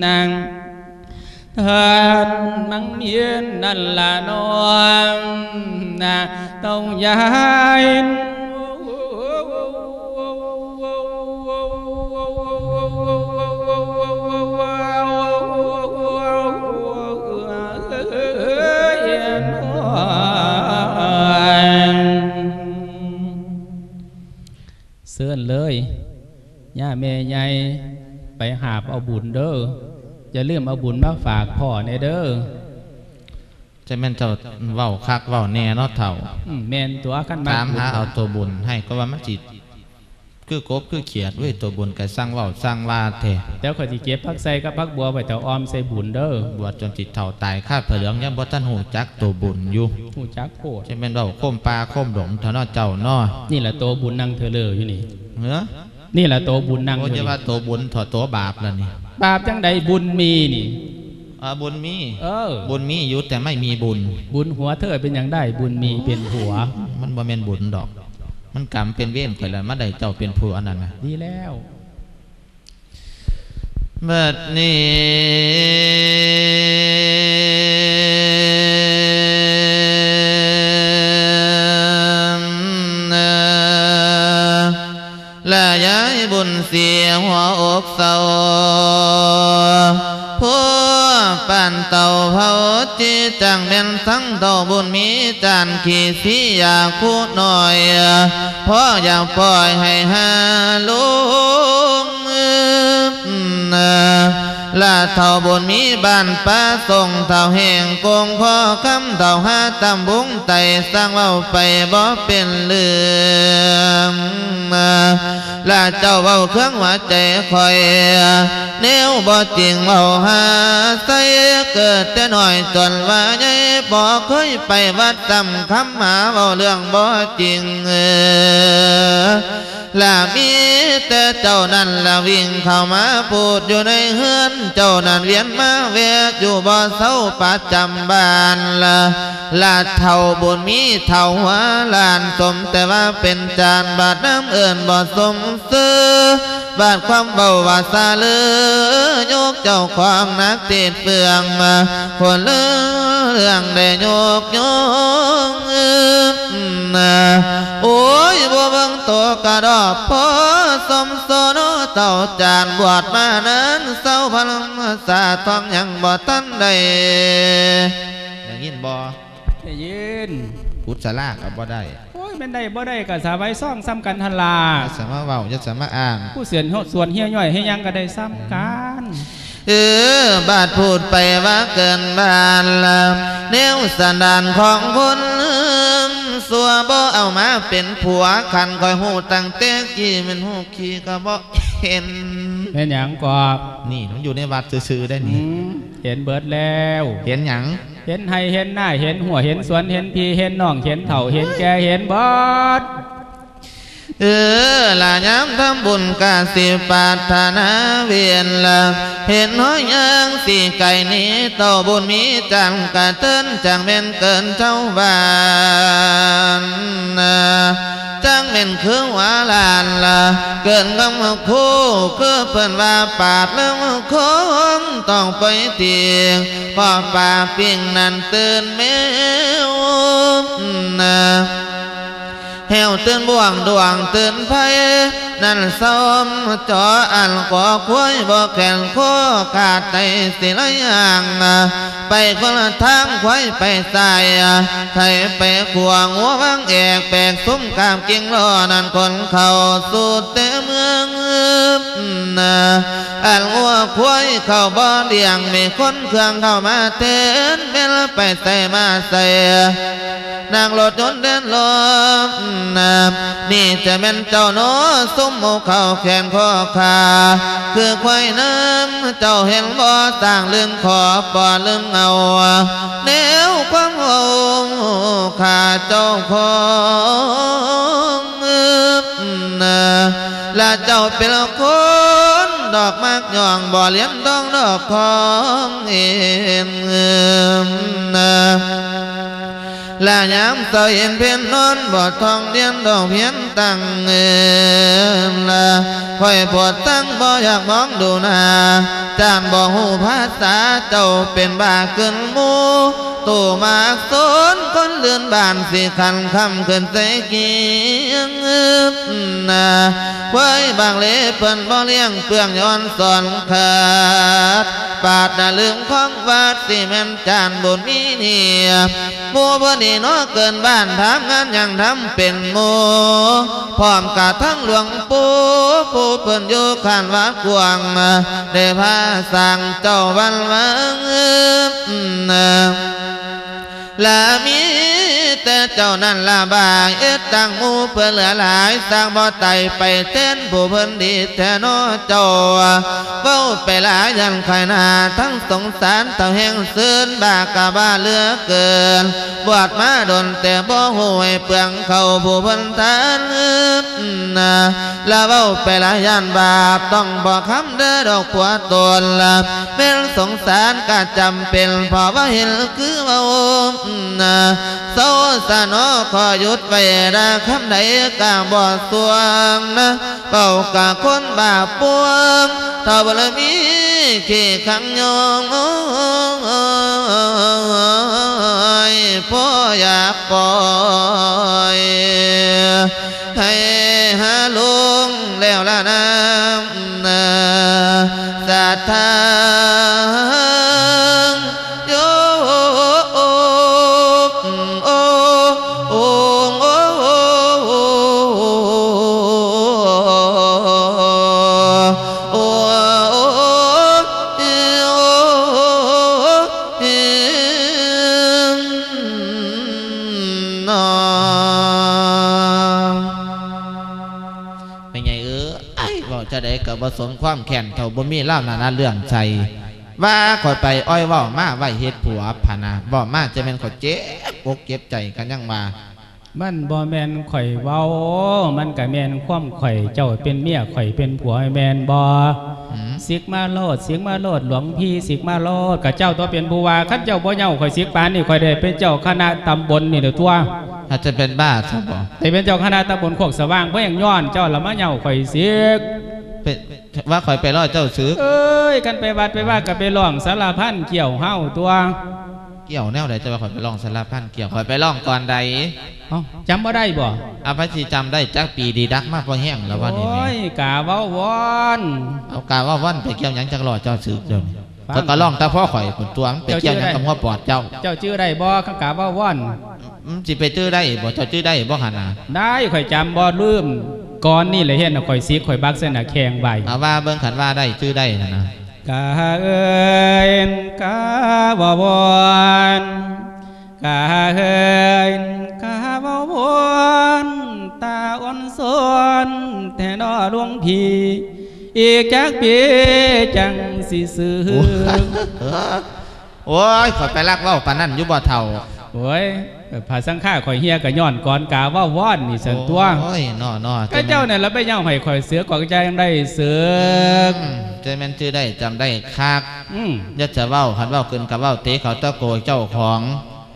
นาง thân mắng miên นั่น là non na tông dài Sơn lời Nhà mẹ nhai ไปหาบเอาบุญเด้ออย่าลืมเอาบุญมาฝากพ่อในเด้อจะแม่นเจ้าเว้าคักเว้าแน่เนาะเถ่าอืมแมนตัวขันถามหาเอาตัวบุญให้ก็ว่ามันจิตคือกบคือเขียดเว้ยตัวบุญก็สร้างเว้าสร้างว่าแท้แต่ขอยสิเก็บพักใส่กับพักบัวไปแต่ออมใส่บุญเด้อบวชจนจิตเถ่าตายคาดเผลืองยังบ่ทันหูจักตัวบุญอยู่หูจักโคตรจะแม่นเว้าโคมปลาโคมดงเท่าเนาะเจ้าเนาะนี่แหละตัวบุญนั่งเธอเลยอยู่นี่ เนื้อนี่แหละตัวบุญนั่งอโอ้ยู่จะนี่ว่าตัวบุญถอดตัวบาปแล้วนี่บาปจังใดบุญมีนี่อ่าบุญมีเออบุญมีอยู่แต่ไม่มีบุญ บุญหัวเธอเป็นอย่างได้บุญมีเป็นหัว มันบ่แม่นบุญดอก มันกรรมเป็นเวรข่อยแล้วมาได้เจ้าเป็นผู้อันนั้นน่ะดีแล้วเมื่อนี้ เสียหัวอกเศร้าผู้ป่นเต่าเผาจีจังเป็นทั้งเต่าบุญมีจานขี่สีอยากคูหน่อยพ่ออยากปล่อยให้ฮาลุง ลาเท่าบนมีบ้านป้าส่งเท่าแห่งกงข้อคำเท่าห้าตำบุงไตสร้างเว้าไปบ่เป็นเรื่องลาเจ้าเว้าเครื่องหัวใจคอยแนวบ่จริงเว้าหาใส่เกิดแต่น้อยจนว่าใหญ่บ่เคยไปวัดจำคำหาเว้าเรื่องบ่จริงเออลามีแต่เจ้านั้นละวิ่งเข้ามาพูดอยู่ในเฮือนเจ้านั้นเวียนมาเวกอยู่บ่อเศร้าประจำบ้านละลาเท่าบุญมีเท่าหัวลานสมแต่ว่าเป็นจานบาดน้ำเอิ่นบ่สมซื้อบาดความเบาว่าซาเลือยกเจ้าความนักเทศเปลืองมาคนเรื่องได้ยกยกนะโอ้ยบ่เบิ่งตัวกระดอกพอสมโซโน เต่าจานบวชมานั้นเศร้าพลังสาทองยังบ่ทันได้ได้ยินบ่ได้ยินพุทธลาก็บ่ได้โอ้ยเป็นได้บ่ได้กับสาไว้ซ่องซ้ำกันทันลาจะสามารถเว้าจะสามารถอ่านผู้เสียนส่วนเฮี้ยย่อยให้ยังก็ได้ซ้ำกัน เออบาดพูดไปว่าเกินบานละแนวสันดานของคนสัวบ่เอามาเป็นผัวคันคอยหูตั้งแต่กี้มันหูขี้ก็บ่เห็นเป็นอย่างกอบนี่มันอยู่ในวัดซื่อๆได้อืนี่มเห็นเบิดแล้ว เห็นหยังเห็นให้เห็นหน้าเห็นหัวเห็นสวนเห็นพี่เห็นน้องเห็นเถ่าเห็นแกเห็นบอด เออลาย้ำทำบุญกาสิปราถนาเวียนละเห็นห้อยยังสีไก่นี้โตบุญมีจังกะเติ้นจังเป็นเกินเจ้าบ้านจังเป็นคือหวาลานละเกินกำคู่คือเพิ่นว่าปาดแล้วคงต้องไปเตียงพอป่าปิ้งนั่นตื่นแมวนะ แหวตื่นบ่วงดวงตื่นไฟนั่นซ้มจออันก่อคุยบ่แข่งโคขาดในสิละอย่างไปคนละทางควายไปใสายไทยไปขวางหัววังแอกแปลกซุ้มกามกิ่งรอนั่นคนเข้าสู่เตเมืองนะอันหัวควายเข้าบ่อเดียงมีคนเครื่องเข้ามาเต้นเป็นไปใส่มาใส่นางรถยนต์เดินลมนะนี่จะเป็นเจ้าโนซุ้มหมูเขาแขนคอขาคือควายน้ำเจ้าเห็นบ่ต่างลืมขอบ่ลืมเอาแนวความโง่ขาเจ้าของนะและเจ้าเป็นคนดอกมากย่องบ่เลี้ยงดองดอกของเองนะ là nhóm tờ hiền phiên nôn bỏ thong điên đồ hiến tăng là phải bột tăng bỏ giặc bóng đồ nà tràn bỏ hù phát xá châu เป็นบาขึ้นมูตู่มากสนคนเลื่อนบานสี่ขันคำขึ้นเสกีงอึบนาเว้ยบางเล่เปิ่นบ่เลี้ยงเปลืองย้อนสอนขาดปาดนาลืมของวัดสี่แม่นจานบุญมีเนี่ยมัวบ่เนน้อยเกินบ้านทำงานยังทำเป็นโมพร้อมกับทั้งหลวงปู่ผู้เปิ่นอยู่ขานวัดกวางได้พาสั่งเจ้าวันวัง ละมีแต่เจ้านั่นละบางเอ็ดตังมูเพื่อเหลือหลายสร้างบ่อไตไปเต้นผู้เพิ่นดีแทนอเจ้าเฝ้าไปหลายยันไข่นาทั้งสงสารเต่าแห่งซื่นบากะบ้าเลือเกิน บวชมาดนแต่บ่หูให้เปลืองเขาผู้เพิ่นทานนะละเว้าไปหลายยันบาปต้องบอกคำเด้อดอกผัวตนละเป็นสงสารก็จำเป็นเพราะว่าเห็นคือเว่านะโซสานอขอหยุดไว้นะคำใดกางบ่อสวงนะเป่ากะคนบาปวงถ้าบารมีขี้ขังยองพ่ออยากปล่อยให้หาลุงแล้วละนะศรัทธา สมความแข็งเท่าบ่มีเล่านานาเรื่องใจว่าคอยไปอ้อยเว่ามาไว้เฮ็ดผัวพานาบอกมาจะเป็นขอยเจ็บอกเก็บใจกันยังมามันบ่แมนข่อยเว้า มันก็แมนความข่อยเจ้าเป็นเมียข่อยเป็นผัวให้แมนบ่อืมสิกมาโลดสิกมาโลดหลวงพี่สิกมาโลดกับเจ้าตัวเป็นผู้ว่าคันเจ้าบ่เหย้าข่อยสิกปานนี่ข่อยได้เป็นเจ้าคณะตำบลนี่เด้อตัวถ้าจะเป็นบ้าใช่ปะได้เป็นเจ้าคณะตำบลโคกสว่างเพราะหยังย้อนเจ้าละมาเหย้าข่อยสิกเป็น ว่าคอยไปรอดเจ้าซื้อเอ้ยกันไปวัดไปว่าก็ไปร้องสารพันเกี่ยวเฮาตัวเกี่ยวแนวใดจะว่าคอยไปลองสารพันเกี่ยวคอยไปลองก่อนใดเอ้าจำบ่ได้บ่อาพระชีจำได้จักปีดีดักมากพอแห้งแล้ววันนี้โอ้ยกาเว้าวอนเอากาว่าวันไปเกี่ยวหยังจักรอดเจ้าซื้อเจ้านี่ฟังก็ก็ลองแต่พ่อข่อยผลตัวมันไปเกี่ยวหยังกับหัวปอดเจ้า เจ้าชื่อได้บ่ข้างกาเว้าวอนอืมสิไปจื้อได้บ่เจ้าจื้อได้บ่หันน่ะได้ข่อยจำบ่ลืม ก่อนนี่เลยเห็นน่ะข่อยสิข่อยบักเส้นน่ะแข็งใบเอาว่าเบิ่งขันว่าได้จื้อได้นะนะกาเอ้ยกาบ่วอนกาเอ้ยกาบ่วอนตาอ่อนสอนแต่นอหลวงพี่อีกจักปีจังสิซื้อโอ้ยข่อยไปรักเว้าปานนั้นอยู่บ่เท่า โอ้ยภาสังฆาข่อยเฮียก็ย้อนก่อนกาว่าวอนนี่สันตัวโอ้ยนอๆอก็เจ้าเนี่ยเราไปเย่าให้ข่อยเสือกว่าใจยังได้เสือกอืมเจะแม่นจื้อได้จำได้คักอืมอย่าจะเว้าคันเว้าขึ้นกับเว้าเตะเขาตะโกยเจ้าของ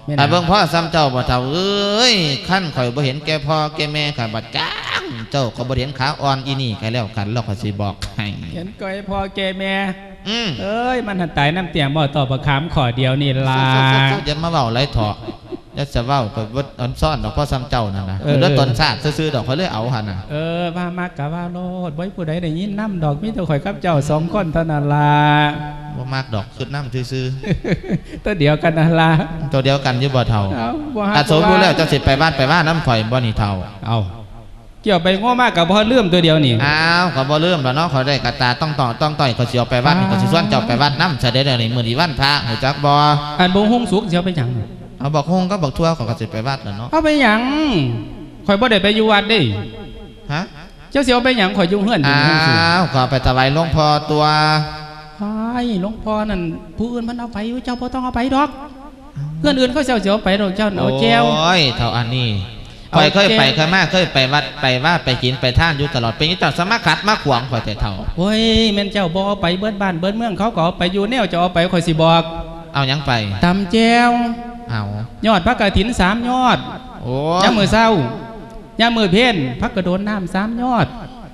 แม่นแต่เบิ่งพ่อซ้ำเจ้าบ่เท่าเอ้ยขั้นข่อยบ่เห็นแก่พ่อแก่แม่ค่ะบัดจ้างเจ้าก็บ่เห็นขาอ่อนอีนี่ใครแล้วกันเราก็สิบอกให้เห็นก้อยพ่อแกแม่อืม เอ้ยมันหันตายน้ำเตียงบ่ต่อประคามขอเดียวนี่ลาอย่ามาเว้าไรเถาะยัดจะเว้าไปวัดอันซ่อนดอกพ่อซ้ำเจ้านั่นนะเออแล้วตอนชาติซื้อๆดอกเขาเลยเอาหันน่ะเออว่ามากกะว่าโลดไว้ผู้ใดได้ยินน้ำดอกมีแต่ข่อยกับเจ้าสองคนเท่านั้นล่ะบ่มากดอกขึ้นน้ำซื้อตัวเดียวกันนั่นล่ะๆตัวเดียวกันอยู่บ่เท่าเอาบ่ฮักอาสมรู้แล้วเจ้าสิไปบ้านไปบ้านน้ำข่อยบ่นี่เท่าเอา เกี่ยวไปง้อมากกับพ่อเลื่อมตัวเดียวนี่อ้าวก็บ่เริ่มแล้วเนาะเขาได้กระตาต้องต่อต้องต่อยเขาสิเอาไปวัดนี่เขาสิส่วนเจ้าไปวัดน้ำเสด็จเดี๋ยวนี้มื้อนี้วันพระหูจักบ่อันบงหงสุกเสียวไปหยังเอาบอกฮงก็บอกทั่วเขาก็สิไปวัดแล้วเนาะเอาไปหยังข่อยบ่ได้ไปอยู่วัดเด้ฮะเจ้าเสียวไปหยังข่อยอยู่เฮือนอยู่อ้าหงสุกวก็ไปถวายหลวงพ่อตัวไอ้หลวงพ่อนั่นผู้อื่นมันเอาไปอยู่เจ้าบ่ต้องเอาไปดอกเพื่อนอื่นเขาเสียวเสียวไปดอกเจ้าเอาแก้วโอ้ยเท่าอันนี้ เอาข่อยเคยแก้วไปเคยมาเคยไปวัดไปว่าไปกินไปท่านอยู่ตลอดเป็นจังสมาขัดมาขวางข่อยแต่เท่าโอ้ยแม่นเจ้าบ่เอาไปเบิดบ้านเบิดเมืองเขาก็เอาไปอยู่แนวจะเอาไปข่อยสิบอก เอาหยังไปตำแก้วเอายอดพระกฐินสามยอดโอ้ยามมือเศร้ายามมือเพ่นพักกระโดนน้ำสามยอด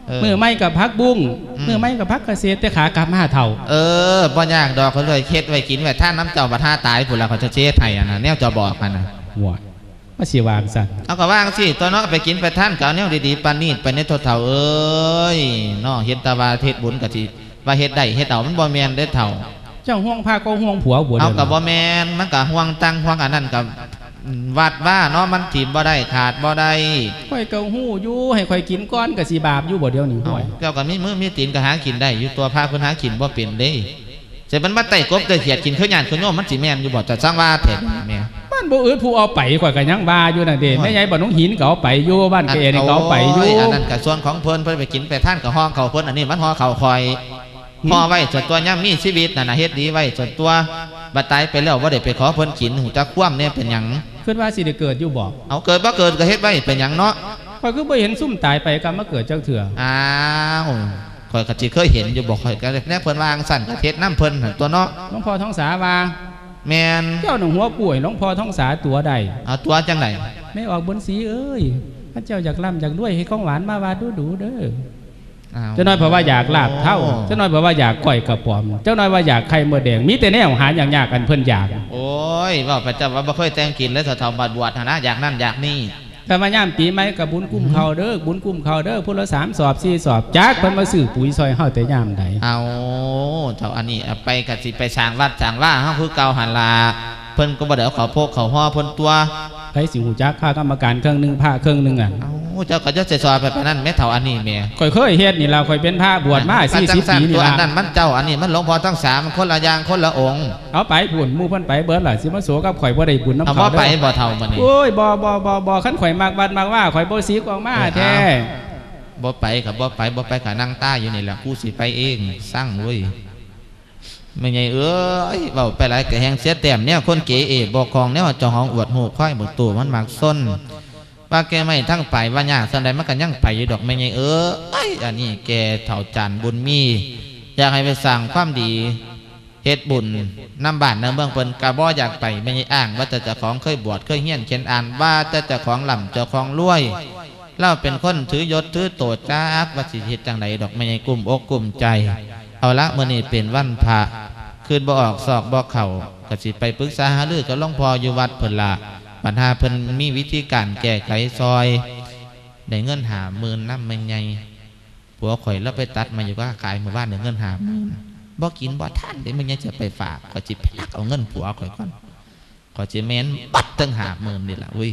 เออมือไม่กับพักบุ้งอืมมือไม่กับพักเกษตรแต่ขากลับมาเท่า เออบ่ยากดอกเขาเลยเค็ดไว้กินไว้ท่านน้ำเจ้าบัดท่าตายพุ่นแล้วเขาจะเช็ดให้อะนะแนวจะบอกกันนะหัว มาสีวางสันเอาก็ว่างสิตัวเนาะไปกินไปท่านเก่าแนวดีๆปานนีดไปในโทษเท่าเอ้ยเนาะเฮ็ดตาว่าเฮ็ดบุญกะสิว่าเฮ็ดได้เฮ็ดเอามันบ่แม่นเด้อเท่า เจ้าห่วงผ้าก็ห่วงผัวบัวเอาเดียวกับบ่แมนมันกับห่วงตังห่วงอันนั้นกับวัดว่าเนาะมันถีบบ่ได้ขาดบ่ได้ข่อยเกาหู้อยู่ให้ข่อยกินก้อนกับสีบาปอยู่บ่เดียวนี่เอาห่วยเจ้าก็มีมือมีตีนก็หากินได้อยู่ตัวพาเพิ่นหากินบ่เป็นเด้แต่มันมาไต่กบไต่เขียดกินคือหยานคือโยมมันสิแม่นอยู่บ่จะสร้างว่าเถิดแม่บ้านบ่อื่นผู้เอาไปข่อยก็ยังว่าอยู่น่ะเด้โอ้ยแม่ใหญ่บ้านหนองหินก็เอาไปอยู่บ้านเกนี่ก็เอาไปอยู่โอันนั้นก็ส่วนของเพิ่นเพิ่นไปกินไปท่านกับห้องเขาเพิ่นอันนี้มันห่อเขาคอยห่อไว้ส่วนตัวย่ํมีชีวิตน่ะนะเฮ็ดดีไว้ส่วนตัวบัดตายไปแล้วบ่ได้ไปขอเพิ่นกินหูจักคว่ำเนี่ยเป็นหยังคิดว่าสิได้เกิดอยู่บ่เอาเกิดบ่เกิดก็เฮ็ดไว้เป็นหยังเนาะข่อยคือบ่เห็นซุ่มตายไปก็มาเกิดจังเถื่ออ้าวข่ อยก็จิเคยเห็นอยู่บอกข่อยก็แน่เพิ่นวาจั่งสั่นกระเทศน้ำเพิ่นหั่นตัวเนาะหลวงพ่อท้องสาว่าแมนเจ้าหนุ่งหัวป่วยหลวงพ่อท้องสาตัวใดเอาตัวจังไหนไม่ออกบนสีเอ้ยพระเจ้าอยากล่ำอยากรวยให้ของหวานมาวาดูดูๆเด้ออ้าวเจ้าน้อยเพราะว่าอยากลาบเท่า เจ้าน้อยเพราะว่าอยากก้อยกระป๋อม เจ้าน้อยว่าอยากไข่มดแดง มีแต่แนวหาอย่างยากกันเพิ่นอยาก โอ้ยว่าพระเจ้าว่าบ่เคยแต่งกินแล้วเถ่าๆบาดบวชหั่นนะอยากนั่นอยากนี่ ถ้ามาย่ามปีไหมกับบุญกุ้มเขาเด้อบุญกุ้มเขาเด้อพุ่นละสามสอบสี่สอบจักเพิ่นมาสื่อปุ๋ยซอยเฮาแต่ย่ามใดเอาเท่าอันนี้ไปกับสิไปช่างรัดช่างล่าเฮาคือเก่าหันลาเพิ่นก็บ่ได้เอาเขาโพกเขาห่อเพิ่นตัว ใครสิหูจักค่ากรรมการเครื่องหนึงผ้าเครื่องหนึงอะเอาเจ้าก็จะใส่ซอยไปปานนั้นแม่เท่าอันนี้แม่ข่อยเคยเฮ็ดนี่ล่ะข่อยเป็นพระบวชมาจัง40ซั่ปีตันี่วอันนั้ล่ะนมันเจ้าอันนี้มันหลวงพ่อทั้งสามมันคนละอย่างคนละองค์เอาไปพุ่นหมู่เพิ่นไปเบิดล่ะสิมาโสกับข่อยบ่ได้บุญน้ำเอาเขาบ่ไปเด้อบ่เท่ามันนี่โอ้ยบอบอบอบอขั้นข่อยมากบัดมากว่าข่อยโบสีกออกมาเออแท้บ่ไปกับบ่ไปบ่ไปกับนั่งต้าอยู่นี่แหละกูสิไปเองสร้างเว้ย ไม่ไงเอ้ยเบาไปหลายกะแหงเสียแต้มเนี่ยคนเก๋เอบอกของเนี่ยจองห้องอวดหูค่อยบิกตัวมันมักส้นว่าแกไม่ทั้งไปว่ายากสันใดมันก็ยังไปอยู่ดอกไม่ไงเอ้ยอันนี้แกเถ่าจันบุญมีอยากให้ไปสั่งความดีเฮ็ดบุญนำบานนำเมืองเพิ่นกระบ่อยากไปไม่ไงอ้าง ว่าแต่เจ้าของเคยบวชเคยเฮียนเขียนอ่านว่าแต่เจ้าของหล่ำเจ้าของรวยเราเป็นคนถือยศถือโตจ้าอักวสิเฮ็ดจังไดดอกไม่ใช่กลุ่มอกกลุ่มใจ เอาละมื้อนี้เป็นวันพระ คืนบ่ออกศอกบ่เข้าก็สิไปปรึกษาหารือกับหลวงพ่ออยู่วัดเพิ่นละปัญหาเพิ่นมีวิธีการแก้ไขซอยได้เงินหาหมื่นนำม่นใหญ่ผัวข่อยแล้วไปตัดมาอยู่ก็ขายหมู่บ้านได้เงินหาหมื่นบ่กินบ่ทันเดี๋ยวแม่นใหญ่จะไปฝากก็สิพลักเอาเงินผัวข่อยก่อนก็สิแม่นบัดตั้งหาหมื่นนี่ล่ะอุ้ย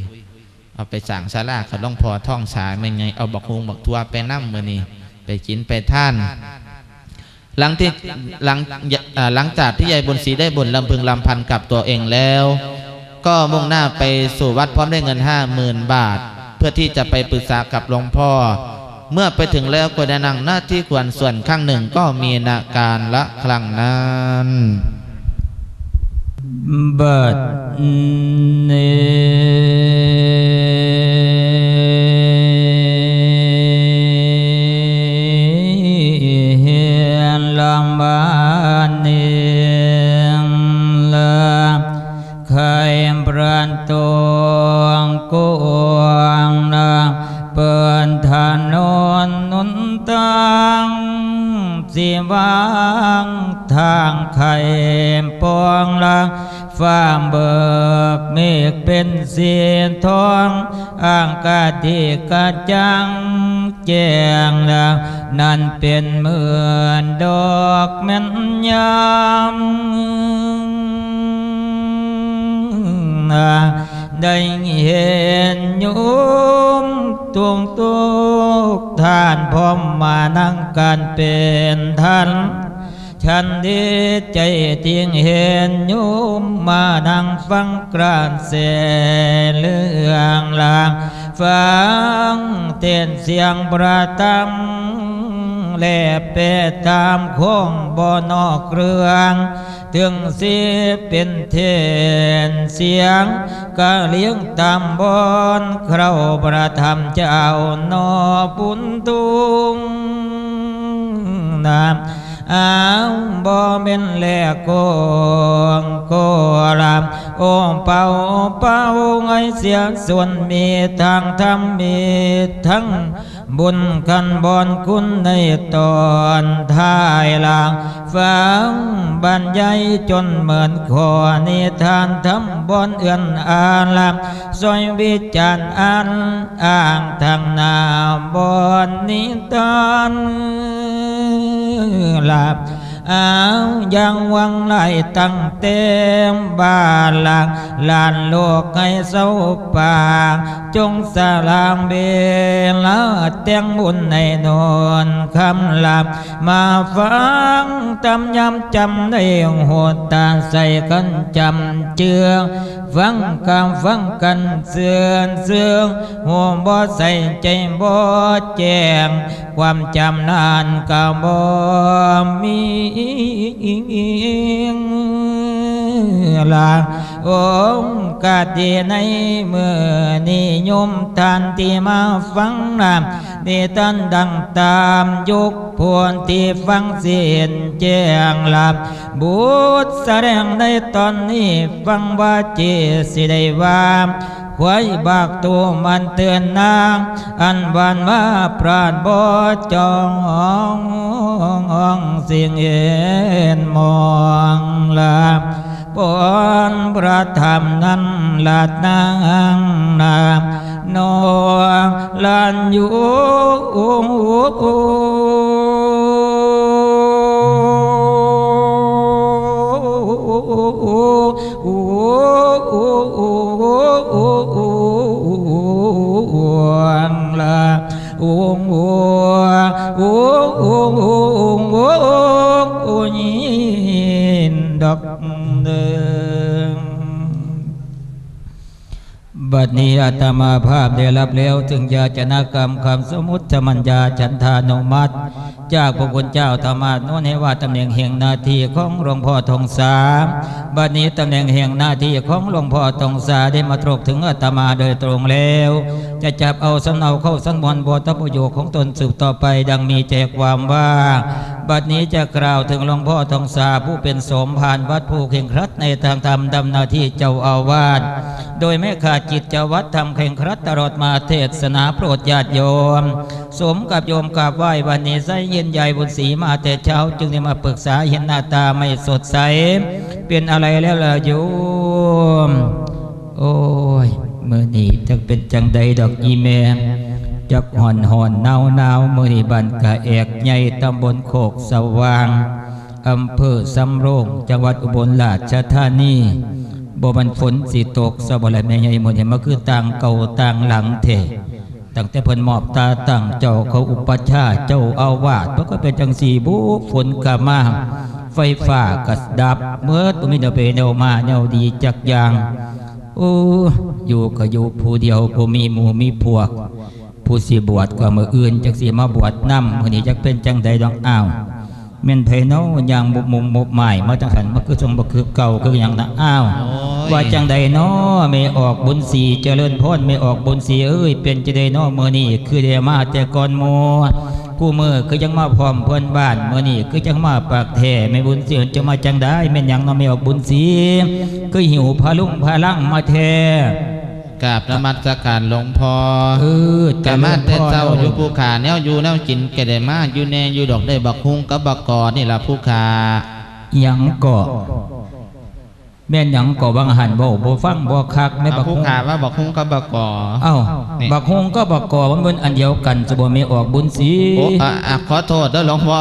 เอาไปสั่งซาลาเขาต้องพอท่องสายไม่ไงเอาบักฮุงบักทัวไปนั่มือนี่ไปกินไปท่าน หลังที่หลังหลังจากที่ยายบุญศรีได้บุญลำพึงลำพันกับตัวเองแล้ว ก็มุ่งหน้าไปสู่วัดพร้อมได้เงินห้าหมื่นบาท เพื่อที่จะไปปรึกษากับหลวงพ่อ เมื่อไปถึงแล้วก็ได้นั่งหน้าที่ควรส่วนข้างหนึ่งก็มีนาการละครั้งนั้นบัดนี้ สิวางทางไข่ปองละฟ้าเบิกเมฆเป็นสีทองอ่างกาติกาจังแจงละนั่นเป็นเหมือนดอกแม่นยาม ได้เห็นโยมตวงตุกท่านพร้อมมานั่งกันเป็นท่านฉันดีใจที่เห็นโยมมานั่งฟังกรานเสเรื่องลาง ฟังเต้นเสียงประตัง แลเปตามโคงบ่อนอกเรื่องถึงสิเป็นเทนเสียงก็เลี้ยงตามบอนเคราประธรรมเจ้านอปุนตุงนามอ้าวบ่เป็นแลกงโกรามโอเป่าเป่าไงเสียส่วนมีทางธรรมมีทั้ง บุญกันบอนคุณในตอนท้ายหลังฟังบรรยายจนเหมือนขอนิทานทำบอนเอื่อนอ่านลามซอยวิจารณ์อ่านอ่างทางนาบอนนิทานลา บอ้าวยังวังไหลตั้งเต็มบ้านหลังลานโลกให้เศร้าปา งจงสลามเบลาเตียงบุญในนนคำลาบมาฟังตำยำจำในหัวตาใส่กันจำเจือฟังกำฟังกันเสื่อนเสื่องหัวบ่ใส่ใจบ่แจ้งความจำนานก็บ่มี ลาองกาดีในเมื่อนิยมทานที่มาฟังนามนิตันดังตามยุคพวนที่ฟังเสียนแจ้งลาบุตรแสดงในตอนนี้ฟังว่าเจสิได้ว่าควยบากตัวมันเตือนนาง อันบานมาปราดบ่จองสิ่งเห็นมองลา ปอนประธรรมนั้นลาดนางนามนองลันอยู่ลาองโอโอโอโอโอโอยินดอก บัดนี้อาตมาภาพได้รับแล้วถึงยาจนกรรมคำสมุติมัญญาฉันทานุมัติ จาพระคุณเจ้าธรรมาโน้นให้ว่าตำแหน่งแห่งหน้าที่ของหลวงพ่อทองสาบัดนี้ตำแหน่งแห่งหน้าที่ของหลวงพ่อทองสาได้มาตรกถึงอาตมาโดยตรงแล้ว จะจับเอาสำเนาเข้าสันมวนบทประโยคของตนสืบต่อไปดังมีใจความว่า บัดนี้จะกล่าวถึงหลวงพ่อทองสาผู้เป็นสมภารวัดผู้เข่งครัดในทางธรรมดำหน้าที่เจ้าอาวาสโดยไม่ขาดจิตเจาวัดทำเข่งครัดตลอดมาเทศนาโปรดญาติโยม สมกับโยมกราบไหว้วันนี้ไส้เย็นใหญ่บุญศรีมาแต่เช้า จึงได้มาปรึกษาเห็นหน้าตาไม่สดใส เป็นอะไรแล้วล่ะโยม โอ้ยเมื่อนี้จะเป็นจังใดดอกอีแม่จักหอนหอนหนาวหนาวเมื่อนี้บันกะแอกใหญ่ตำบลโคกสว่างอำเภอสำโรงจังหวัดอุบลราชธานีบ่มันฝนสีตกสบอะไรแม่ใหญ่หมดเห็นมาคือต่างเก่าต่างหลังเถ ตั้งแต่เพิ่นมอบตาตั้งเจ้าเขาอุปชาเจ้าอาวาสเพราะก็เป็นจังสีบุฝนกะมาไฟฟ้ากัสดับเมื่อตุมินเปเนวมาเนวดีจักอย่างโอ้อยู่ก็อยู่ผู้เดียวผู้มีหมู่มีพวก ผู้สิบวชก็มืออื่นจักสิมาบวชนำมื้อนี้จักเป็นจังใดดองอ้าวแม่นไผเนาอย่างบุบมุมบุบใหม่มาจังหันมาคือทรงบ่คือเก่าคือหยังนะอ้าว ว่าจังใดเนาะไม่ออกบุญสีเจริญพรไม่ออกบุญสีเอ้ยเป็นจะได้เนาะมื้อนี้คือได้มาแต่ก่อนหมู่กูมือคือยังมาพร้อมเพื่อนบ้านมื้อนี้คือจังมาปากแท้ไม่บุญสีจะมาจังได้แม่นหยังเนาะไม่ออกบุญสีคือหิวพาลุงพาลังมาแท้กราบนมัสการหลวงพ่อเออกามาแต่เจ้าเจริญพรอยู่ผู้ขาแนวอยู่แนวกินแกได้มาอยู่แนอยู่ดอกได้บักฮุงกับบักกอนี่ล่ะผู้ขาหยังก็ แม่นหยังก็บังหันบ่บ่ฟังบ่คักแม่บักผู้ฮงขาว่าบอกคุ้งก็บอกก่อ เอ้านี่ บักฮงก็บักกอมันเป็นอันเดียวกันจะบ่มีออกบุญสีโอ้อะอะขอโทษเด้อหลวงพ่อ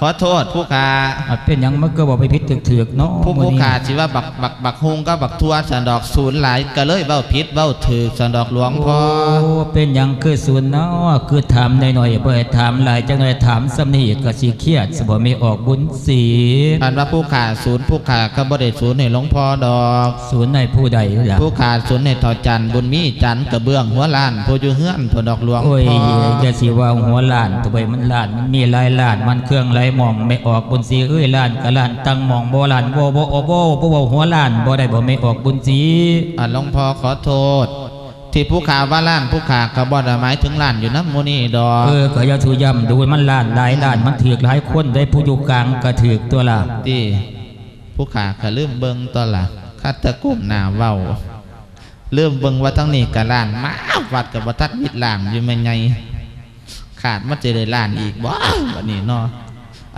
ขอโทษผู้ขาอะเป็นหยังมันก็บ่ไปผิดถึกๆเนาะผู้มื้อผู้นี้ขาสิว่าบักบักบักฮุงก็บักทัวสันดอกศูนย์หลายก็เลยเบ้าผิดเบ้าถือสันดอกหลวงพ่อโอ้เป็นหยังคือศูนย์เนาะคือถามหน่อยๆบ่ให้ถามหลายจังได๋ถามสำนี้ก็สิเครียดสิบ่มีออกบุญสีอันว่าผู้ขาศูนย์ผู้ขาก็บ่ได้ศูนย์ให้หลวงพ่อดอกศูนย์ในผู้ใดล่ะผู้ขาศูนย์ให้ทอจันทร์บุญมีจันทร์กระเบื้องหัวล้านผู้อยู่เฮือนผู้ดอกหลวงโอ้ยพ่ออย่าสิว่าหัวล้านตัวไปมันล้านมันมีหลายล้านมันเครื่องหลายหมองไม่ออกบุญสีเอ้ยล้านก็ล้านตั้งหมองบ่ล้านบ่บ่โอบ่บ่บ่หัวล้านบ่ได้บ่ไม่ออกบุญสีอะหลวงพ่อขอโทษ ที่ผู้ขาว่าล้านผู้ขาก็บ่ได้หมายถึงล้านอยู่น้ำมูนี่ดอกเออก็อย่าถือย่ำดูมันล้านหลายล้านมันถือกหลายคนได้ผู้อยู่กลางก็ถือกตัวละที่ผู้ขาก็ลืมเบิ่งตัวละคัดตะกุ้มหน้าเว้าลืมเบิ่งว่าทั้งนี้ก็ล้านมาวัดกับบ่ทัดมิดล้านอยู่แม่นไงขาดมันจะได้ล้านอีกบ่บัดนี้เนาะ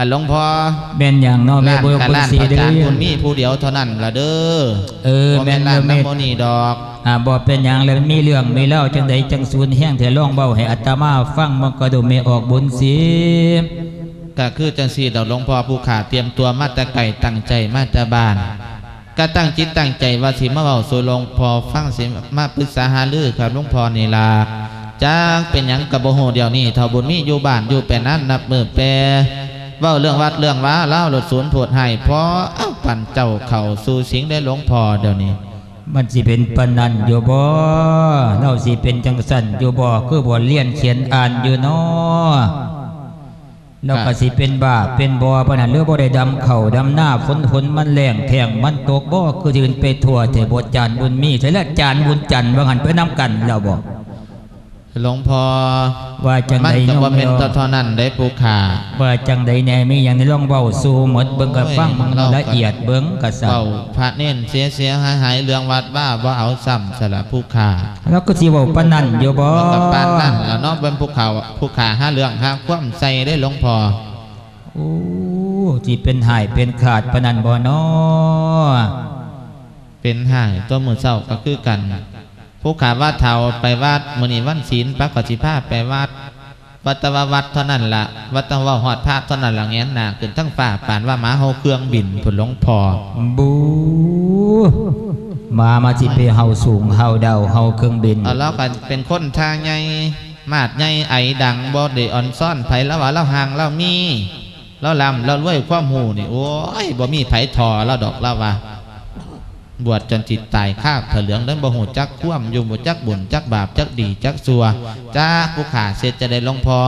อะหลวงพ่อแม่นอย่างเนาะแม่ล้านบ่กับบุญล้านสีพระเด้อาจารย์อคุณมีผู้เดียวเท่านั้นละเด้อเออบ่แม่แม่นนแม่ล้านนน้ำโมนี่ดอกอ่าบ่เป็นหยังแล้วมันมีเรื่องมีเล่าจังใดจังสูนแห้งแต่ร้องเบ้าให้อัตมาฟังมันก็ดูไม่ออกบุญสีก็คือจังซี่ดอกหลวงพ่อผู้ขาเตรียมตัวมาแตะไก่ตั้งใจมาแตะบ้านก็ตั้งจิตตั้งใจว่าสิมาเว้าสู่หลวงพ่อฟังสิมาปรึกษาหารือครับหลวงพ่อนี่ล่ะจักเป็นหยังกับบ่ฮู้เดี๋ยวนี้เท่าบุญมีอยู่บ้านอยู่แปรนั้นนับมือแปร เว้าเรื่องวัดเรื่องว้าเล่าหลดศูนย์โพดให้เพราะเอ้าปั่นเจ้าเข้าสู่สิงได้หลวงพ่อเดี๋ยวนี้ มันสิเป็นปานนันอยู่บ่เราสิเป็นจังสันอยู่บ่คือบ่เรียนเขียนอ่านอยู่เนาะเราก็สิเป็นบาปเป็นบ่ปานนั้นหรือบ่ได้ดำเข่าดำหน้าฝนฝนมันแรงแทงมันตกบ่คือยืนไปทั่วแต่บ่จานบุญมีใช่ละจานบุญจันทร์ว่าหันไปนํกันแล้วบ่ หลวงพ่อว่าจังมันใดก็น้องบ่เป็นแมวเท่านั้นได้ผู้ขาว่าจังใดแน่มีหยังในร่องเว้าสู่หมดเบิ่งก็ฟังมึงละเอียดเบิ่งก็ซะเบาพระเน้นเสียเสียหายหายเรื่องวัดบ้าบ่เอาซ้ำสละผู้ขาแล้วก็สิเว้าปานนั้นอยู่บ่มันกับปานนั่นแล้วเนอกเป็นภูเขาผู้ขาห้าเรื่องห้าความใส่ได้หลวงพอโอ้สิเป็นหายเป็นขาดปานนั้นบ่น้อเป็นหายตัวมือเศร้าก็คือกัน ผู้ขาว่าเทาไปวัดมือนีวันศีลปักกจิภาไปวัดวัดตะวาวัดเท่านั้นละวัดตะวาหอดพระเท่านั้นละเงี้ยหนาขึ้นทั้งฝ่าปานว่าหมาเฮาเครื่องบินผลหลวงพอบูมามาสิไปเฮาสูงเฮาเดาเฮาเครื่องบินเอาแล้วกันเป็นคนทางใหญ่มาดใหญ่ไอดังบ่ได้อ่อนซ่อนไผแล้วว่าเราห่างเรามีเราลำเรารวยความหูนี่โอ้ยบ่มีไผทอเราดอกเราว่า บวชจนจิตตายข้าบเถลืองนั้นบ่หูจักคว่ำอยู่บ่จักบุญจักบาปจักดีจักสัวจ้าผู้ขาเสร็จจะได้หลวงพอ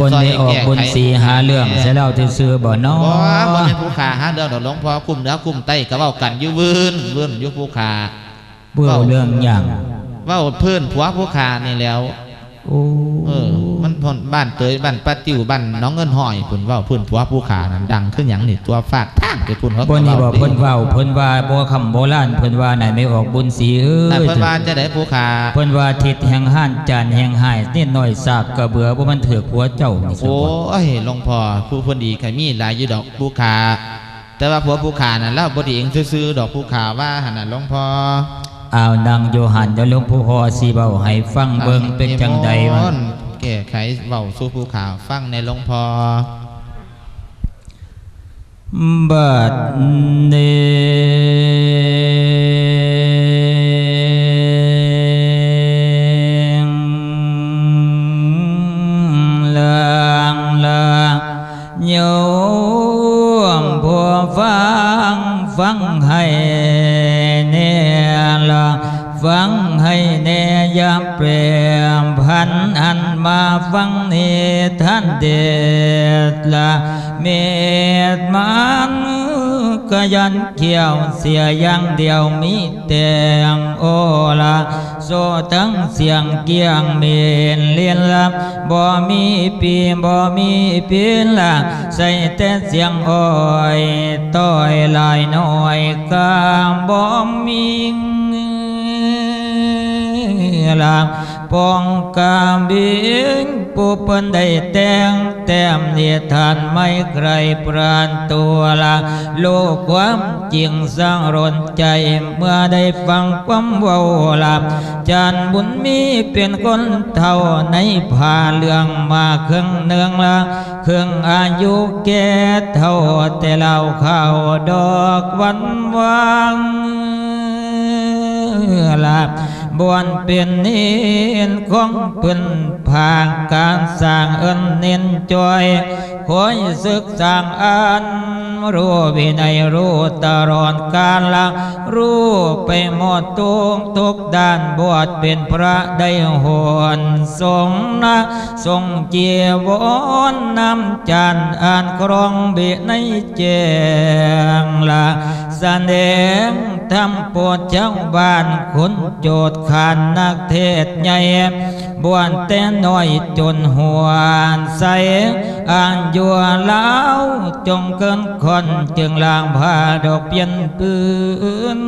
บนนี้ออกบนสีหาเรื่องเสียแล้วที่ซื้อบ่น้อบ่บ่เป็นผู้ขาหาเรื่องดอกหลวงพ่อคุ้มเหนือคุ้มใต้ก็เว้ากันอยู่วืนวืนอยู่ผู้ขาเบื่อเรื่องหยังเว้าเพื่อนผัวผู้ขานี่แล้ว โอ้เออ มันพนบ้านเตยบ้านป้าติ๋วบ้านน้องเงินหอยพุ่นเว่าเพื่อนผัวผู้ขานั่นดังขึ้นหยังนี่ตัวฝากทางไปพุ่นเขาบนนี้บ่ว้าเพิ่นเว้าเพิ่นว่าบ่คำโบราณเพิ่นว่าไหนไม่ออกบุญสีเอ้แต่ยเพิ่นว่าจะได้ผู้ขาเพิ่นว่าทิศแห่งห้านจานแห่งหายนิดหน่อยสากกระเบือบ่มันถือกหัวเจ้านี่สิโอ้บ่ยหลวงพ่อผู้เพิ่นดีใครมีหลายอยู่ดอกผู้ขาแต่ว่าผัวผู้ขานั่นเล่าบ่ดีเองซื่อๆดอกผู้ขาว่าหั่นน่ะหลวงพ่อ อ้าวนางโยหันเดี๋ยวหลวงพ่อฮอสิเว้าให้ฟังเบิ่งเป็นจังใดวะนิมนต์แก้ไขเว้าสู่ผู้ขาฟังในหลวงพ่อบัดนี้ลางลา ฟังให้แน่ยาเปรียมพันอันมาฟังนิท่านเด็ดละเมตมันก็ยันเกี่ยวเสียยังเดียวมีแต่งโอละโซทั้งเสียงเกียงเมนเลียนละบ่มีปีบ่มีปีนละใส่แต่เสียงอ้อยต้อยลายน้อยกามบ่มี ลาปองกามบิงผู้เปิ้นได้แต่งแต้มเนียทานไม่ใครปราณตัวละโลกความจริงสร้างรนใจ เมื่อได้ฟังความเว้าละจานบุญมีเป็นคนเท่าในผ่าเรื่องมาเครื่องเนืองละเครื่องอายุแก่เท่าแต่เราเข้าดอกวันวาง ลาบวนเป็นนินของเพิ่นผ่านการสร้างเอินเน้นจอยคอยศึกสร้างอันรู้วินัยรู้ตลอดกาลละรู้ไปหมดทุกทุกด้านบวชเป็นพระได้หวนทรงนะทรงเจียวอนนำจันอ่านครองเบในแจงละแสดง ทำปวดเจ้าบ้านคนโจดขานนักเทศใหญ่บวนแต่น้อยจนหัวใสอ่านยัวเล้าจงเกินคนจึงลางพาดอกเปลี่ยนปืน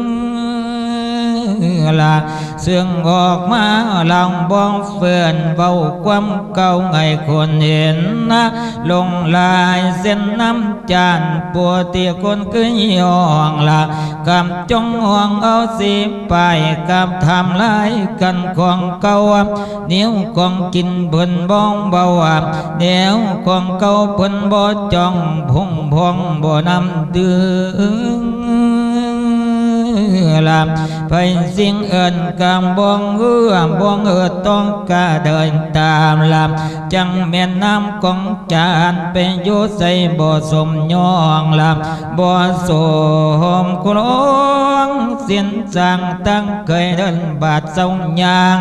ลาเสื่องออกมาลองบ้องเฟื่อนเบาความเก่าไงคนเห็นนะลงลายเส้นน้ำจานปวเตียคนคือยองละกำจงห่วงเอาสิไปกับทำลายกันของเก่าเนียวของกินเพิ่นบ้องเบาเนียวของเก่าเพิ่นบ่จ้องพงพองบ่อลาไปสิ่งเอินำบองเอือบ่งเอือต้องกาเดินำจัง แม่น้ำของจานเป็นโยใส่บ่สมย่องลำบ่สมครองสิ้นสังตั้งเคยเดินบาดทรงยาง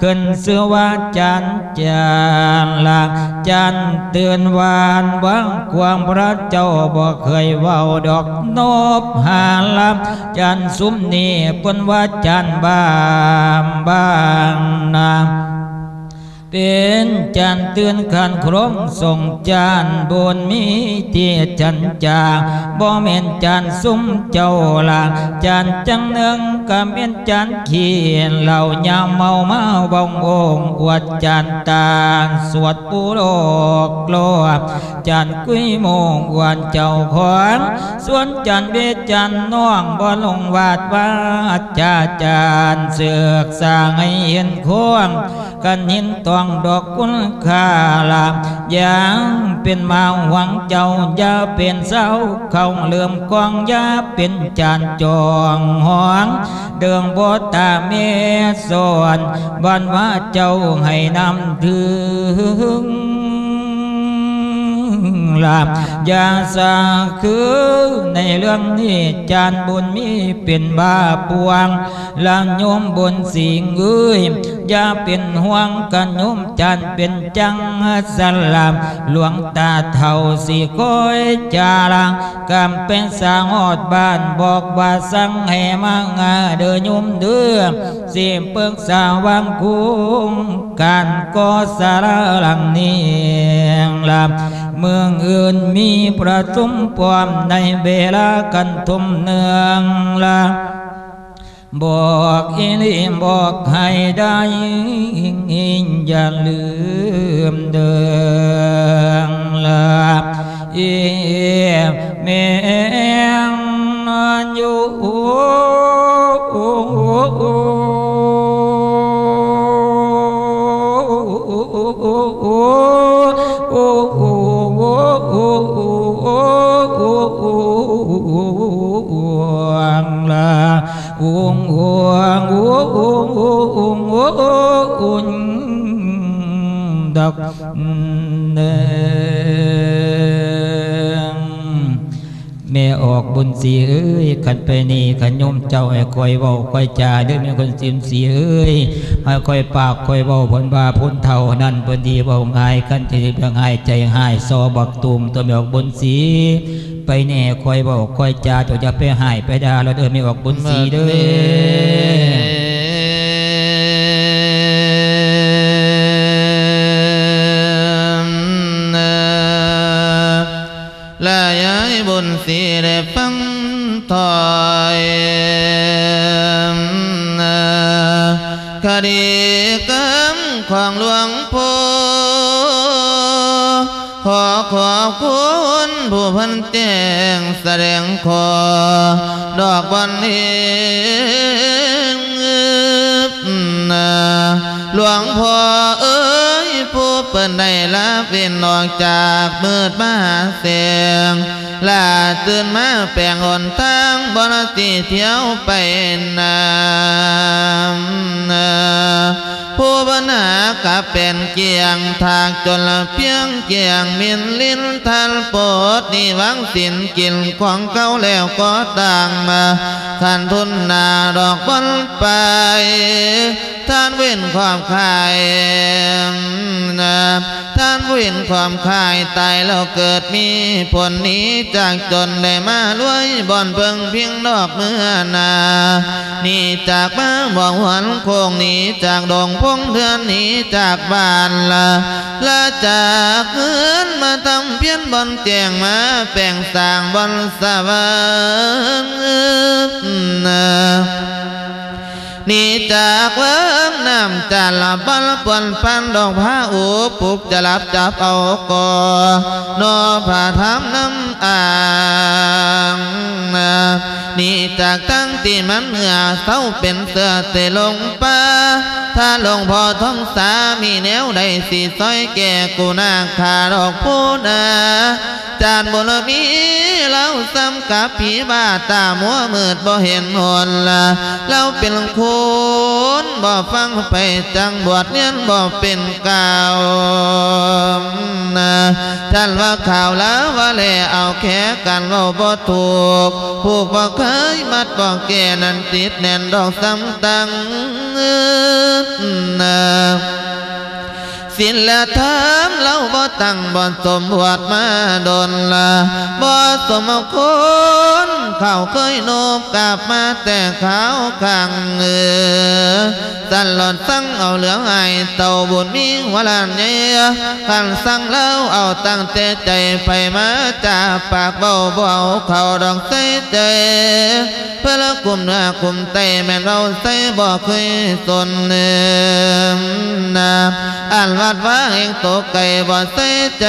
ขึ้นเสือว่าจันจานละจันเตือนวานวังความพระเจ้าบ่เคยเว้าดอกนบหาลำจันสุมนี่ปนว่าจันบามบางนา เป็นจันเตือนขันครมส่งจานบนมีเตียจันจาบ่เม่นจันซุ้มเจ้าละจันจังเนืองกะเม่นจันเขียนเหล่ายามเมาเมาบององอวดจันตาสวดปูโลกโลจันกุยโมงวันเจ้าขวางส่วนจันเบจันน้องบ่ลงวาดว่าจาจานเสือกสร้างให้เห็นควงกันหินตองดอกคุณค่าลายังเป็นมาหวังเจ้าอย่าเป็นเสาเข้าเลื่อมกองอย่าเป็นจานจองหองเดืองบตาเมสอนบันว่าเจ้าให้นำถึง ลาบยาสาคือในเรื่องนี้จานบุญมีเป็นบาปวงลางโยมบนสิงเอ้ยอย่าเป็นห่วงกันโยมจานเป็นจังสลามหลวงตาเท่าสีคอยจาลังกำเป็นสางอดบ้านบอกว่าสังให้มังาเดินยมเดือสิเปิกสาวังคุ้งการก็สารลังเนียงลา เมืองอื่นมีประชุมปวมในเวลากันทุมเนืองละบอกอินิบอกให้ได้อย่าลืมเดิงละเอีเมงนอนอยู่ อุงหวงอุงอุงอุงอุงอุงดอกเนแม่ออกบุญสีเอ้ยขันไปนี่ขันยมเจ้าให้คอยเบาคอยจ่าเด้วยมีคนสิมสีเอ้ยให้คอยปากคอยเบาผลบาพ้นเท่านั้นพอดีเบาง่ายขันที่เพียงง่ายใจหายซอบักตุ่มตัวมีออกบุญสี ไปแน่คอยบอกคอยจ่าตัวจะไปหายไปดาเราเดินไม่ออกบุญสีเด้อและย้ายบนสีได้ฟังถอยคดีองหลวงพ่อขอขอบคุณ ผู้พันแจ้งแสดงขอดอกวันเองหลวงพ่อเอ้ยผู้เปิดได้ละเป็นออกจากมืดมาเสียงลาตื่นมาแปลงหนทางบนตีเที่ยวไปนาผู้ บรรหากับเป็นเกียงทากจนละเพียงเกียงมินลิ้นทันโปดนี่วังสินกินของเก่าแล้วก็ต่างมาขันทุนนาดอกบอลไป ท่านเว้นความคายนะท่านเว้นความคายตายแล้วเกิดมีผลนี้จากจนได้มารวยบ่อนเพิ่งเพียงดอกเมื่อนา นี่จากมาบอกหวนโคงหนีจากดงพงเดือนหนีจากบ้านละละจากเฮือนมาทำเพี้ยนบนแจงมาแปลงสร้างบนสวรรค์ นี่จากเวิงน้ำจานละบัลปนปันดอกผ้าอูปุบจะรับจับเอากอนอผ้าทำน้ำอ่างนี่จากตั้งที่มันเหือเศร้าเป็นเสือเตลงป่าถ้าลงพอท้องสามีแนวใดสีซอยแก่กูนาขาดอกพูนาจานบุญมีเล่าซ้ำกับผีบ้าตามัวมืดบ่เห็นหนละเราเป็นคนบ่ฟังไปจังบวชเนียนบ่เป็นกาวนะท่านว่าข่าวแล้วว่าแลเอาแค่กันว่าบ่ถูก ผูกบ่เคยมัดบ่แก่นั้นติดแน่นดอกซ้ำตังนะศีลละธรรมเราบ่ตั้งบ่สมบวชมาโดนละบ่สมเอาคน เขาเคยโนบกลับมาแต่ขาวขังเออตันหลอนสั่งเอาเหลืองไอเต่าบุญมีวลานเนี่ยขันสั่งแล้วเอาตั้งแต่ใจไปมาจากปากเบาเบาเขาดอกใส่ใจเพื่อละกุมเนื้อกุมไตแม่เราใส่บ่เคยสนเนื้อนาอ่านวัดว่าเองตกไก่บ่ใส่ใจ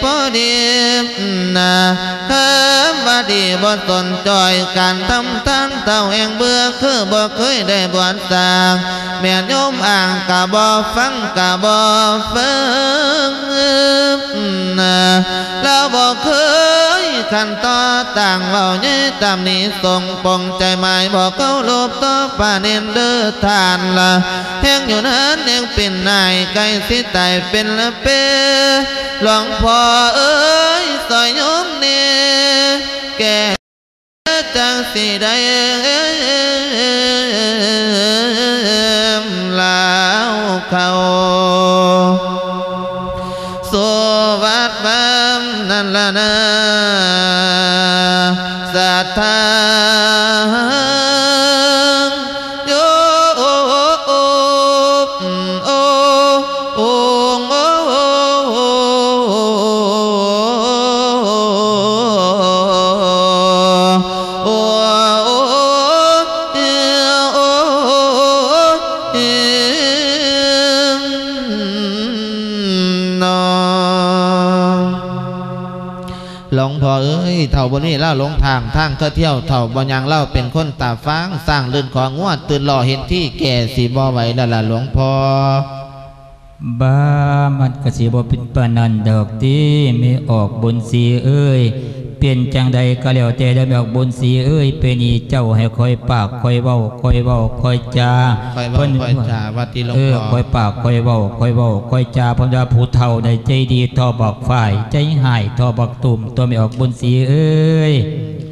พอดีนะเฮิมว่ดีบ่สนจอยการทำท่านเต่าเองเบื่อคือบ่เคยได้บวชสร้างแม่โยมอ่างกะบ่ฟังกะบ่ฟังนะเราบ่เคยขันต่อต่างเบาเย่ตามนี้ทรงปองใจหมายบอกเขาลบต่อป่าเนียนเดือทานละแหงอยู่นั้นยังเป็นนายไก่สิตายเป็นละเปหลวงพ่อเอ้ยซอยโยมเนี่ยแก จังสีได้ลาวเขาสวัสดิ์บำนันละนะ พ่อเอ้เถ่าบนนี้เล่าหลงทางทางเที่ยวเถ่าบนยังเล่าเป็นคนตาฟ้างสร้างลื่นของงวดตื่นหล่อเห็นที่แก่สีบ่ไหวแล้ล่ะหลวงพ่อบ้ามันกสิบ่เป็นปานันดอกที่ไม่ออกบนสีเอ้ย เปลี่ยนจังใดก็แล้วแต่ได้ไม่ออกบุญสีเอ้ยเป็นอีเจ้าให้คอยปากคอยเว้าคอยเว้าคอยจาคอยเว้าคอยจาว่าที่หลวงเออพ่อคอยปากคอยเว้าคอยเว้าคอยจาเพราะว่าผู้เฒ่าในใจดีทอบอกฝ่าย ใจหายทอบอกตุ่มตัวไม่ออกบุญสีเอ้ย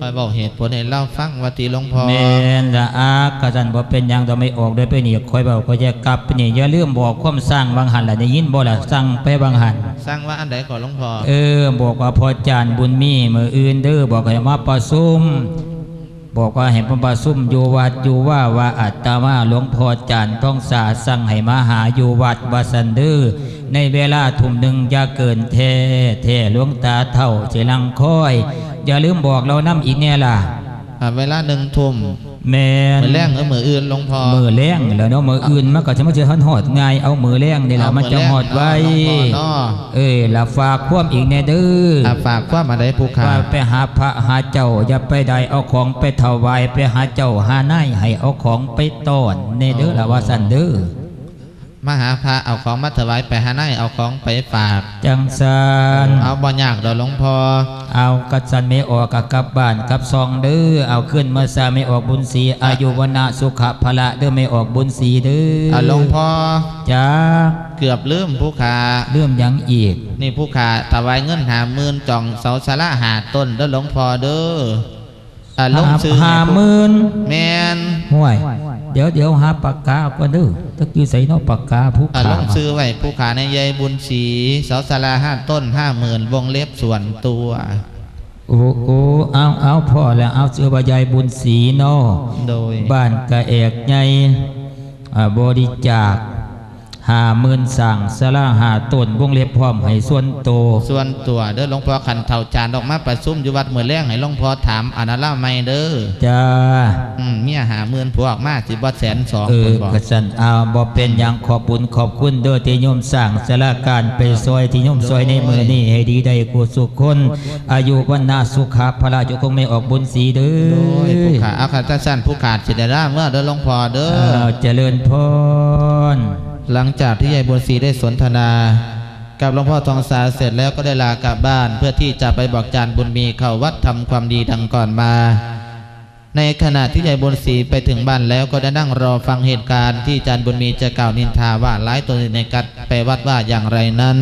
คอยบอกเหตุผลให้เล่าฟังว่าที่หลวงพ่อแม่นละอากระสันบ่เป็นหยังต้องไม่ออกด้วยไปนี่คอยเบาก็จะกลับไปนี่อย่าลืมบอกความสร้างบางหันล่ะได้ยินบ่ล่ะสั่งไปบางหันสร้างว่าอันใดก่อนหลวงพ่อเออบอกว่าพอจานบุญมีมืออื่ืนเด้อบอกให้มาประสุมบอกว่าให้มาประสุมอยู่วัดอยู่ว่าว่าอัตมาหลวงพ่อจานท้องสาสั่งให้มาหาอยู่วัดบาสันเดอในเวลาทุ่มหนึ่งอย่าเกินเทเทหลวงตาเท่าเจรังคอย อย่าลืมบอกเรานำอีกแน่ล่ะเวลาหนึ่งทุ่ม แม่นมือแรงเออมืออื่นหลวงพ่อมือแรงแล้วเนาะมืออื่นมันก็จะมาเจอทันหอดง่ายเอามือแรงนี่ล่ะเอามืมันอจะแรงหอดไว้เอาหลวงพ่อเนาะเอ้ยละฝากความอีกแน่เด้ออ่าฝากความมาได้ผู้ขาว่าไปหาพระหาเจ้าอย่าไปใดเอาของไปถวายไปหาเจ้าหานายให้เอาของไปต้อนแน่เด้อละว่าสันเด้อ มาหาพระเอาของมาถวายไปหาไนเอาของไปฝาก จังสันเอาบ่ยากดอกหลวงพ่อเอากัดสันไม่ออกกับกลับบ้านกลับซองเด้อเอาขึ้นมาซาไม่ออกบุญสีอายุวนะสุขภละเด้อไม่ออกบุญสีเด้อเอาหลวงพ่อจ้าเกือบลืมผู้ขาเรื่องหยังอีก นี่ผู้ขาถวายเงินหาหมื่นจ่องเสาสาระหาต้นเด้อหลวงพ่อเด้ออ่าลงซื้อห้าหมื่นแมนห่วย เดี๋ยวเดี๋ยวหาปากกาก่อนเด้อตะกี้ใส่เนอปากกาผู้อ่าขาลงซื้อไว้ผู้ขาในยายบุญศรีเสาสาราห้าต้นห้าหมื่นวงเล็บส่วนตัว โอ้โอ้เอาเอาพ่อแล้วเอาเสื้อบายายบุญศรีเนอโดย บ้านกะเอกใหญ่อ่าบริจาค หาหมื่นสั่งสลาหาต้นวงเล็บพร้อมให้ส่วนโตส่วนตัวเด้อหลวงพ่อขันเท่าจานออกมาประซุ่มอยู่วัดเมื่อแรงให้หลวงพ่อถามอานาล่าไม่เด้อจ้าอืมเมียหาหมื่นผัวออกมาสิบ่แสนสองเอคอนบอกกสันเอาบ่เป็นอย่างขอบบุญขอบคุณเด้อที่โยมสร้างสลาการไปซอยที่โยมซอยในมือนี้ให้ดีได้กูสุขคน อายุวันนาสุขะพระจุคงไม่ออกบุญสีเด้โดยผู้อขาเอาขันสั้นๆผู้ขาดสิได้ร่าเมื่อเด้อหลวงพ่อเด้อเอาเจริญพร หลังจากที่ยายบุญศรีได้สนทนากับหลวงพ่อทองสาเสร็จแล้วก็ได้ลากลับบ้าน เพื่อที่จะไปบอกจานบุญมีเข้าวัดทำความดีดังก่อนมา ในขณะที่ยายบุญศรีไปถึงบ้านแล้วก็ได้นั่งรอฟังเหตุการณ์ที่จานบุญมีจะกล่าวนินทาว่าร้ายตัวในกัดไปวัดว่าอย่างไรนั้น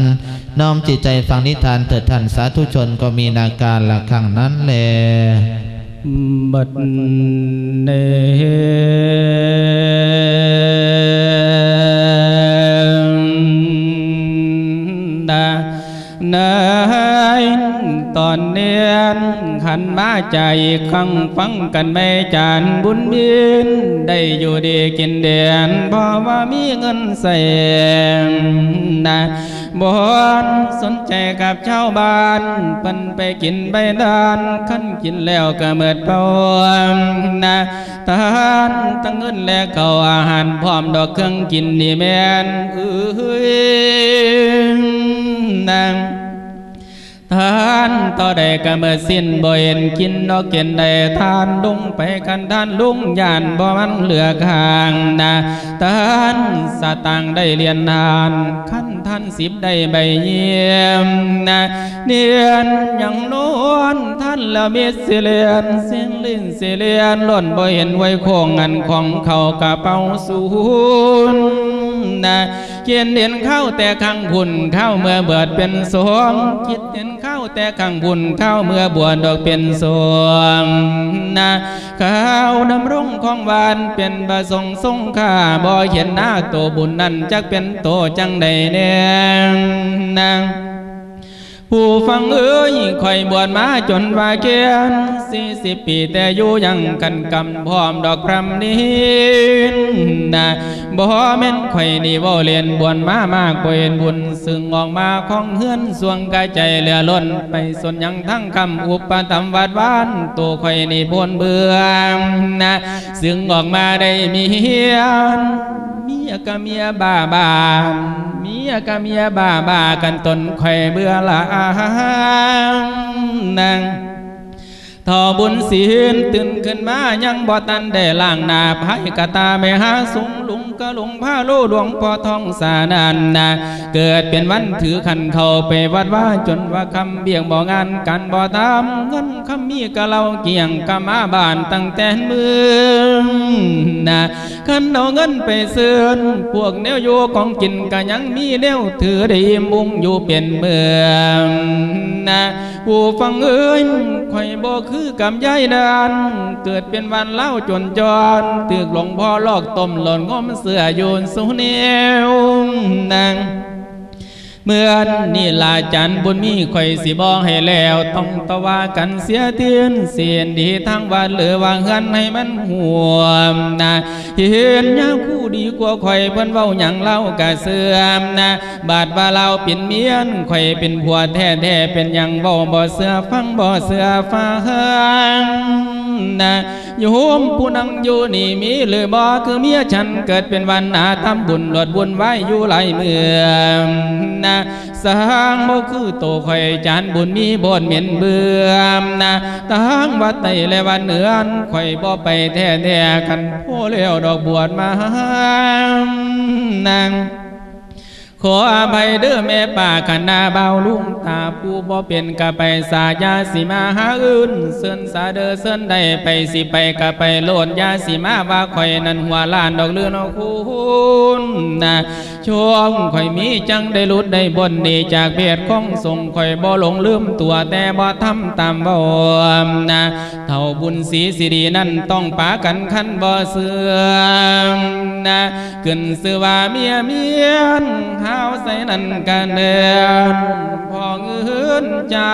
น้อมจิตใจฟังนิทานเถิดท่านสาธุชนก็มีนาการละครั้งนั้นแลบัดเน ขันมาใจขังฟังกันไม่จานบุญบินได้อยู่ดีกินเดียนเพราะว่ามีเงินใส่นะบอนสนใจกับชาวบ้านเพิ่นไปกินใบดานขั้นกินแล้วก็เมิดเปล่านะทารตั้งเงินและเขาอาหารพร้อมดอกเครื่องกินนี่แม่นเอ้ยนาง ทานต่อใดก็เมื่อสิ้นบ่เห็นกินดอกเกินได้ทานลุงไปกันทานลุงยานบ่มันเหลือข้างนะทานสตางได้เรียนนานขั้นท่านสิบได้ใบเยี่ยมนะเนียนยังนวลท่านละม็ดเสียเลียนเสียงลิ้นเสียเลียนล่นบ่เห็นไว้โคงเงินของเขากระเป๋าสูน นะเขียนเด่นเข้าแต่ข้างบุญเข้าเมื่อเบิดเป็นสวงคิดเห็นเข้าแต่ข้างบุญเข้าเมื่อบวชดอกเป็นสวงนะข้าวน้ำรุ่งของหวานเป็นประสงค์ทรงข้าบ่เห็นหน้าตัวบุญนั้นจักเป็นโตจังใดแน่นะ ผู้ฟังเอ้ยคอยบวชมาจนว่าเกียนสี่สิบปีแต่อยู่ยังกันกำพร้อมดอกพรำนี้นะบ่แม่นข่อยนี่เว่าเรียนบวชมามากบ่เห็นบุญซึ่งออกมาของเฮือนสวงกายใจเหลือล้น ไปสนยังทั้งคำอุปธรรมวัดวานตัวข่อยนี่บนเบื่อนะซึ่งออกมาได้มีเฮียนเมียกับเมียบ้าบ้าเมียกับเมียบ้าบ้ากันตนข่อยเบื่อละนางทอบุญศีลตื่นขึ้นมายังบ่ตันได้ล่างหนาพายกะตาไปหาสุงลุงกะลุงพาลูหลวงพ่อทองสานานนาเกิดเป็นวันถือขันเข้าไปวัดว่าจนว่าคำเบี่ยงบ่งานกันบ่ตามเงินคำมีกะเราเกี่ยงกะมาบ้านตั้งแต่มือ งนะขันเอาเงินไปซื้อพวกแนวโยของกินกะยังมีแนวถือได้มุงอยู่เป็นเมืองนะผู้ฟังเอ้ยข่อยบ่คือกำยายดานเกิดเป็นวันเล่าจนจรตึกหลวงพ่อลอกต้มหล่นงอมเสือโยนสุเนวนาง เมื่อนี่ลาจันบุญมีข่อยสิบอกให้แล้วต้องตะว่ากันเสียเตียนเสียนดีทางวัดเหลือวางเงินให้มันห่วมนะเห็นยาคู่ดีกว่าข่อยเพิ่นเว้าหยังเล่ากะเสื่อมนะบาดว่าเราเป็นเมียนข่อยเป็นผัวแท้แท้ๆเป็นหยังเว้าบ่เสือฟังบ่เสือฟัง นะโยมผู้นังอยู่นี่มีหรือบ่คือเมียฉันเกิดเป็นวันนาทำบุญหลดบุญไว้อยู่หลายเมืองนะสร้างโมคือโตข่อยจานบุญมีบนเหม็นเบื่อนะตั้งวัดไตและวันเหนือนข่อยบ่ไปแท้แท้กันโพเลี้ยวดอกบวชมา นาง ขออภัยเด้อแม่ป่ากันาเบาลุงตาผู้บ่เป็นกะไปสายาสิมาหาอื่นเสินสาเด้อเสินได้ไปสิไปกะไปโลดยาสิมาว่าข่อยนั้นหัวล้านดอกเลือนเอาคุณนะช่วงข่อยมีจังได้ลุดได้บนดีจากเบียดของทรงข่อยบ่หลงลืมตัวแต่บ่ทำตามบ่นะเท่าบุญศรีสิรินั้นต้องปากันคันบ่เสื่อมนะขึ้นสือว่าเมียเมียนข้าวใส่นั่นกันเดินพอเงินจา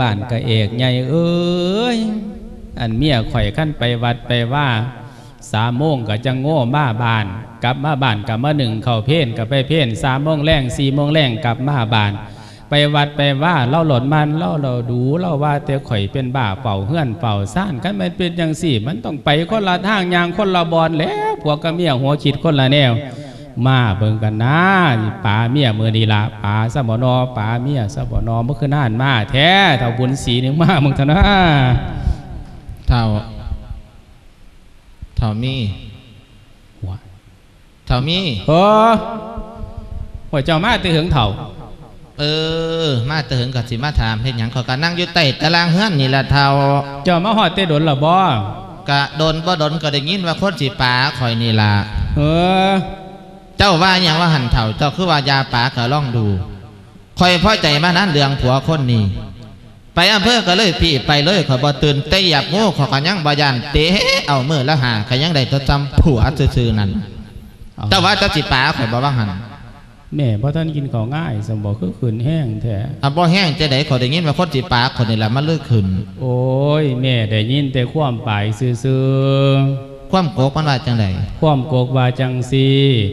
บ้านกะเอกใหญ่เอ้ยอันเมียข่อยขั้นไปวัดไปว่า สามโมงก็จะโง่มาบ้าน กลับมาบ้านกลับมาหนึ่งเข้าเพนกับไปเพนสามโมงแรงสี่โมงแรงกลับมาบ้าน ไปวัดไปว่าเล่าหลดมันเล่าเราดูเล่าว่าแต่ข่อยเป็นบ้าเป่าเฮือนเป่าซ่านกันมันเป็นอย่างสี่ มันต้องไปคนละทางยางคนละบอลแล้วพวกกับเมียหัวคิดคนละแนว มาเบิ่งกันนะป่าเมียมือนีละป่าสมนอป่าเมียสมนอเมื่อคืนนานมาแท้เท่าบุญสีนึงมามึงเถอะนะเท่าเท่ามีหัวเท่ามีโอ้หัวเจ้ามาตื่หึงเถ่าเออ มาเติงกับสิมาถามเฮ็ดหยังเขาก็นั่งอยู่ใต้ตารางเฮือนนี่ละเท่าเจ้ามาหอดเตดนละบ่กะโดนบ่โดนก็ได้ยินว่าคนสิป่าข่อยนี่ล่ะเออ เจ้าว่าหยังว่าหันเถ่าเจ้าคือว่ายาป่าก็ลองดูข่อยพอใจมานั้นเรื่องผัวคนนี้ ไปอำเภอก็เลยพี่ไปเลยข่อยบ่ตื่นเตะหยับงูเขอยก็ยังบ่ยานเตะเอามือละหาก็ยังได้ทดจำผัวซื่อๆนั่นแต่ว่าเจ้าสิป่าข่อยบ่ว่าหันแม่พ่อท่านกินของง่ายสมบอกคือขืนแห้งแท้อะบ่แห้งจะได้ข่อยได้ยินว่าคนสิป่าคนนี่ล่ะมันเลิกขึ้นโอ้ยแม่ได้ยินแต่ความปลายซื่อ ความโกกมันว่าจังไดๆความโกกว่าจังซี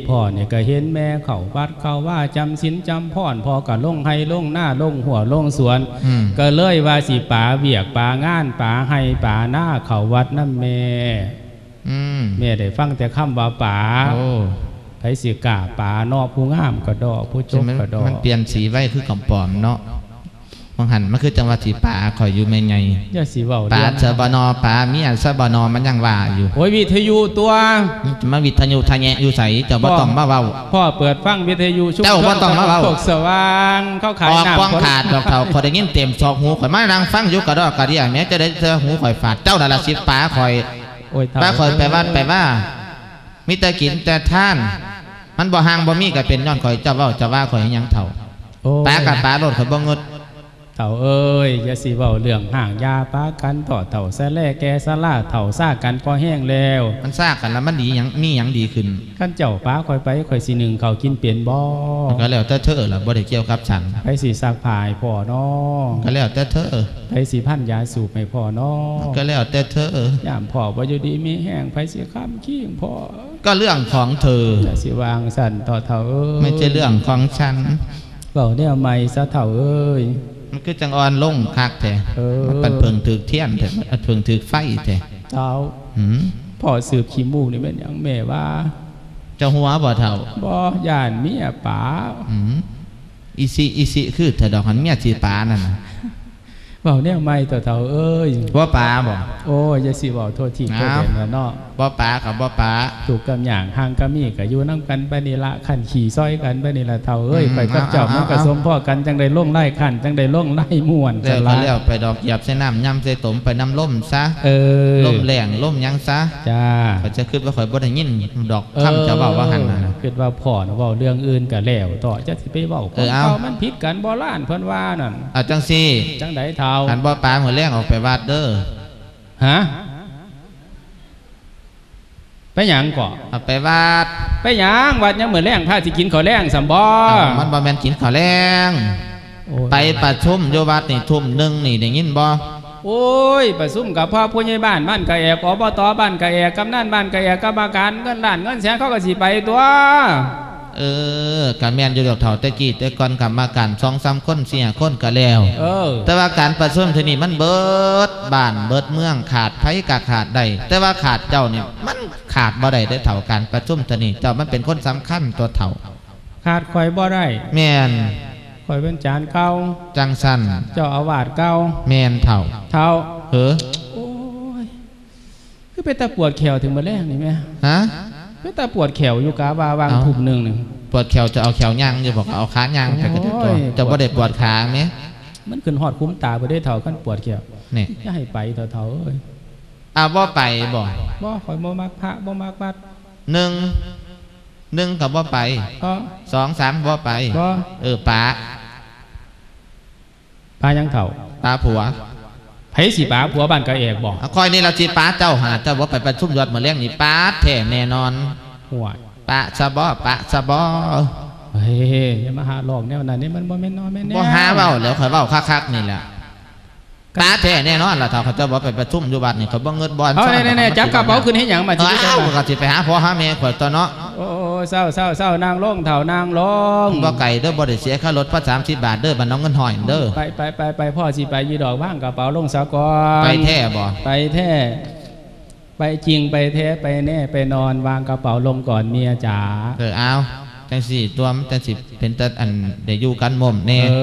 พ่อเนี่ยก็เห็นแม่เขาวัดเขาว่าจำศีลจำพ่อนพ่อก็ลงให้ลงหน้าลงหัวลงสวนอืมก็เลยว่าสิป่าเวียกป่างานป่าให้ป่าหน้าเขาวัดน้ำแม่อืมแม่ได้ฟังแต่คำว่าป่าโอ้ไผสิกล้าป่านอกผู้งามก็ดอกผู้จบมันก็ดอกมันเปลี่ยนสีไว้คือกำปอมเนาะ บางหันมันคือจังหวัดสีป่าข่อยอยู่ไม่ไงอย่าสิเว้าป่าเรื่องเสบนอป่าเมียเสบนอมันยังว่าอยู่โอ้ยวิทยุตัวมันวิทยุทะแยะอยู่ใสเจ้าบ่ต้องมาเว้าพ่อเปิดฟังวิทยุชุมเจ้าบ่ต้องมาเว้าตกสว่างเขาขายออกน้ำกว้างขาดดอกเท่าข่อยได้ยินเต็มซอกหูข่อยมานั่งฟังอยู่กระดอกกระเดียแม้จะได้เจอหูข่อยฝาดเจ้านั่นล่ะสิป่าข่อยโอ้ยป้าข่อยไปวัดไปว่ามีแต่กินแต่ท่าน มันบ่ห่างบ่มีก็เป็นย้อนข่อยเจ้าเว้าเจ้าว่าข่อยหยังเท่าโอ้ยป้ากับป้ารถข่อยบ่งด เถ่าเอ้ยอย่าสิเว้าเรื่องห่างยาป้ากันต่อเถ่าแซ่แล่แกซาล่าเถ่าซ่ากันพอแห้งแล้วมันซ่ากันแล้วมันดีหยังมีหยังดีขึ้นขั้นเจ้าป้าคอยไปคอยสิหนึ่งเขากินเปลี่ยนบ่มันก็แล้วแต่เธอล่ะบ่ได้เกี่ยวกับฉันไปสิซักผ้าให้พ่อน้อก็แล้วแต่เธอไปสิพันยาสูบให้พ่อน้อก็แล้วแต่เธอยามพ่อบ่อยู่ดีมีแห้งไปสิค้ำขี้งพ่อก็เรื่องของเธออย่าสิวางสั่นต่อเถ่าเอ้ยไม่ใช่เรื่องของฉันเว้าแนวใหม่ซะเถ่าเอ้ย มันคือจังอ่อนลงคักแท้เออมันเป็นเพิงถือเทียนแท้มันเพิงถือไฟแท้เท้าหืมพ่อสืบขี้มูกนี่เป็นหยังแม่ว่าเจ้าหัวบ่เท่าบ่ย่านเมียป๋าหืมอีสิอีสิคือถ้าดอกหันเมียสิปานั่นน่ะเว้าแนวใหม่ต่อเถ่าเอ้ยว่าปาบ่โอ้ยอย่าสิเว้าโทษทีโทษอ้าวเด่นแล้วเนาะบ่ปากับบ่ปาถูกกับอย่างห่างก็มีก็อยู่นํกันไปนี่ละขันขี่ซอยกันไปนี่ละเท่าเอ้ยอืมไปกับเจ้าเอาเอามันก็เอาสมพ่อกันจังได้ล่งไล่ขันจังได้ล่งไล่ม่วนแล้วจะก็ละแล้วไปดอกเหยียบใส่น้ำย่ำใส่ตมไปน้ำล่มซะเออล่มแรงล่มหยังซะจ้าเขาจะคิดว่าข่อยบ่ได้ยินดอกคำจะเว้าว่าหันน่ะคิดว่าพ่อนะเว้าเรื่องอื่นก็แล้วต่อจะสิไปเว้าเออเอาเขามันผิดกันบ่ล้านเพิ่นว่านั่นเอาจังซี่จังไดเท่าหันบ่ปาหัวแรงออกไปวัดเด้อฮะ ไปหยังก่อเอาไปวัดไปหยังวัดยังเหมือนแรงพาสิกินข้าวแรงสำบ่อ้าวมันบ่แม่นกินข้าวแรงโอ้ยไปประชุมอยู่วัดนี่ทุ่มหนึงนี่ได้ยินบ่โอ้ยประสุมกับพ่อผู้ใหญ่บ้านบ้านกะแอกอบตบ้านกะแอกกำนันบ้านกะแอกกรรมการเงินล้านเงินแสนเขาก็สิไปตัว เออการแม่นอยู่ดอกเฒ่าแต่กี้แต่ก่อนกรรมการ2-3คน4คนก็แล้วเออแต่ว่าการประชุมที่นี่มันเบิดบ้านเบิดเมืองขาดไผกะขาดได้แต่ว่าขาดเจ้าเนี่ยมันขาดบ่ได้ได้อเท่าการประชุมที่นี่เจ้ามันเป็นคนสำคัญตัวเท่าขาดข่อยบ่ได้แม่นข่อยเป็นจานเก่าจังสันเจ้าอาวาสเก่าแม่นเท่าเท่าเฮ้อโอ้ยคือเป็นตาปวดแขวถึงมาแรงนี่แม่ฮะ เป็นตาปวดแขวอยู่กะว่าวางเอ้าถุบหนึ่งหนึ่งปวดแขวจะเอาแขวย่างอยู่บอกเอาขาย่างไปก็ได้ตัวโอ้ยเจ้าบ่ได้ปวดขาไหมมันขึ้นหอดคุ้มตาบ่ได้เท่าขั้นปวดแขวนี่อย่าให้ไปเท่าเท่าเอ้ยเอาบ่ไปบ่บ่ข่อยบ่มักพระบ่มักวัดหนึ่งหนึ่งกับบ่ไปก็สองสามบ่ไปบ่เออป้าพายังเท่าป้าผัว ไผสิป๋าผัวบ้านกะแอกบ่เอาคอยนี่เราจีป้าเจ้าหาเจ้าว่าไปประชุมยอดมาเลี้ยงนี่ป้าแท้แน่นอนห่วยป้าสะบ่ป้าสะบ่เฮ้ยอย่ามาหาหลอกแนวนั้นนี่มันบ่แม่นนอนแม่นแนวบ่หาเว้าแล้วข่อยเว้าคักๆนี่แหละป้าแท้แน่นอนล่ะถ้าเขาเจ้าบ่ไปประชุมอยู่บัดนี่เขาบ่เงินบ่อนเอาแน่ๆๆจับกระเป๋าขึ้นให้หยังมาเอ้สิไปาใส่ก็สิไปหาพ่อหาแม่ข่อยตัวเนาะโอ้ เศร้าเศร้าเศร้านางลงเท่านางลงบ่ไก่เด้อบ่ได้เสียค่ารถพระ30บาทเด้อบัดน้องเงินหอยเด้อไปไปไปไปพ่อสิไปยีดอกว่างกระเป๋าลงสะกอนไปแท้บ่ไปแท้ไปจริงไปแท้ไปแน่ไปนอนวางกระเป๋าลงก่อนเมียจ๋าเออเอาจังสี่ตัวมันจังสิเป็นแต่อันได้อยู่กันหม่อมแน่เอ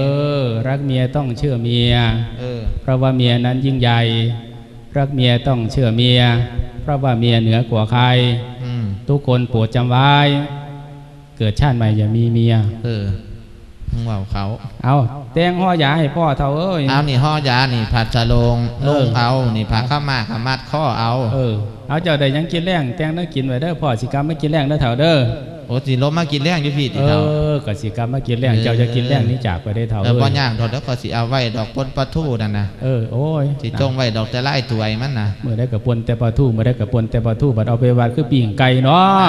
อ รักเมียต้องเชื่อเมียเออเพราะว่าเมียนั้นยิ่งใหญ่ รักเมียต้องเชื่อเมีย เพราะว่าเมียเหนือกว่าใครอืม ทุกคนโปรดจำไว้ เกิดชาติใหม่อย่ามีเมีย เออมึงเว้าเขา เอาแตงห่อยาให้พ่อเท่าเอ้ยเอานี่ห่อยานี่ผัดชะโลงเออนุ่งเอา นี่ผักข้าวมาขามัดข้อเอา เออ เอาเจ้าได้หยังกินแรงแตงได้กินไว้เด้อพ่อสิกรรมไม่กินแรงเด้อเท่าเด้อโอ้สิลมมากินแรงอยู่พี่ติเอเท่าอกสิกรรมมากินแรงเจ้าจะกินแรงนี่จากไปได้อเท่าเอเอ้อยบ่ย่างดอกแล้วก็สิเอาไว้ดอกปนปลาทูนั่นน่ะเออโอ้ยสิจงไว้ดอกแต่ไล่ถวยมันน่ะเมื่อได้กับปนแต่ปลาทูเมื่อได้กับปนแต่ปลาทูบัดเอาไปวัดคือปีงไก่เนาะ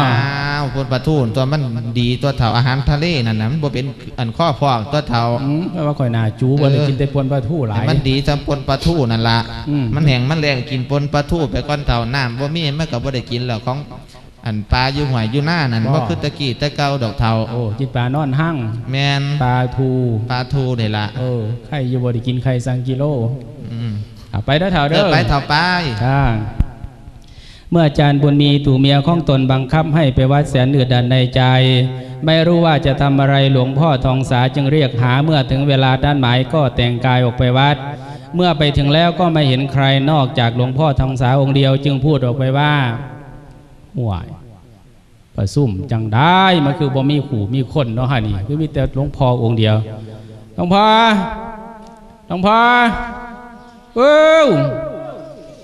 อ้าวปนปลาทูตัวมันดีตัวเท่าอาหารทะเลนั่นน่ะมันบ่เป็นอันข้อพอกตัวเท่าอืมแปลว่าข่อยหนาจูบ่ได้กินแต่ปนปลาทูหลายมันดีจำปนปลาทูนั่นละอืมมันแห้งมันแรงกินปนปลาทูไปก้อนเต่าน้ำว่ามีมันก็บ่ได้กินแล้วของ อันปลาอยู่หวยอยู่หน้านั่นว่าคือตะกี้ตะเกาดอกเทาโอ้กินปลานอนหั่งแมนปลาทูปลาทูนี่ละเออไข่อยู่บ่ได้กินไข่สังกิโลอืมเอาไปเด้อเท่าเดิเด้นอไปเท่าไปค่ะเมื่ออาจารย์บุญมีถูกเมียของตนบังคับให้ไปวัดแสนอืดดันในใจ ไม่รู้ว่าจะทำอะไรหลวงพ่อทองสาจึงเรียกหาเมื่อถึงเวลาด้านหมายก็แต่งกายออกไปวัด เมื่อไปถึงแล้วก็ไม่เห็นใครนอกจากหลวงพ่อทองสาองค์เดียว จึงพูดออกไปว่า ห่วยประซุ่มจังได้มันคือบ่มีขู่มีคนเนาะฮะนี่คือมีแต่หลวงพ่อองค์เดียวหลวงพ่อหลวงพ่อเอ้า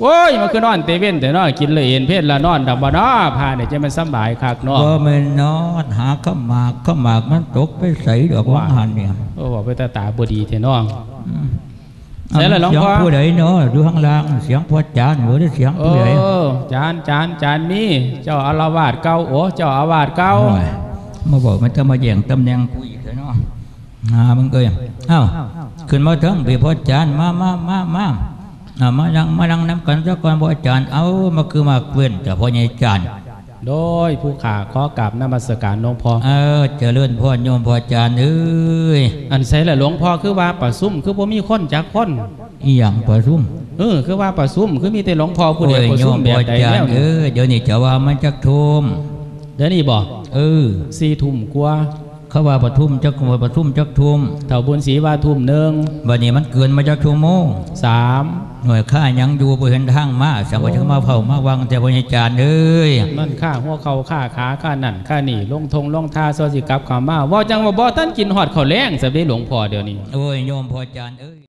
โอ้ยมันคือนอนเตเว่นแต่นอนกินเลยเอ็นเพศละนอนดับบนอพาเนี่ยจะมันสำบายคักเนาะบ่แม่นนอนหาข้าวหมากข้าวหมากมันตกไปใส่ดอกว่างหันเนี่ยโอ้บอกไปตาตาบดีเทน้อง อืมเสียแล้วหลวงพ่อเสียผู้ใดเนาะดูข้างล่างเสียงพ่อจานหัวได้เสียงโอ้ผู้ใดจานจานจานมีเจ้าอารวาสเก่าโอ้เจ้าอาวาสเก่าโอ้ยมาบอกมันจะมาแย่งตำแหน่งกูอีกแล้วเนาะหามึงเอ้ยเอ้าขึ้นมาเถิงไปพ่อจานมามามามาอ่ามานั่งมานั่งน้ำกันซะก่อนพ่อจานเอามาคือมาเว้นแต่พ่อใหญ่จาน โดยผู้ขาขอกราบนมัสการหลวงพ่อเออเจริญพ่อโยมพ่อจานเอ้ยอันใส่ละหลวงพ่อคือว่าประซุ่มคือบ่มีคนจักคนอีหยังประชุมเออคือว่าประซุ่มคือมีแต่หลวงพ่อผู้เดียวโอ้ยประโยซุ่มมแบพ่บอใดจานแล้วเออเดี๋ยวนี้จะว่ามันจักทุมเดี๋ยวนี้บ่เออสี่ทุ่มกว่า เเขาว่าปทุมจักปทุมจักทุมเท่าบุญศรีว่าทุ่มหนึ่งบัดนี้มันเกินมาจากชั่วโมงสามหน่วยข้ายังอยู่บ่เห็นทางมาสังว่าจะมาเผามาวังแต่บ่ให้จานเอ้ยมันค่าหัวเขาค่าขาค่านั่นค่านี่ลงทงลงท่าซอสิกลับขามาเว่าจังว่าบ่ท่านกินหอดข้าวแรงสำหรับหลวงพ่อเดี๋ยวนี้โอ้ยโยมพอจานเอ้ย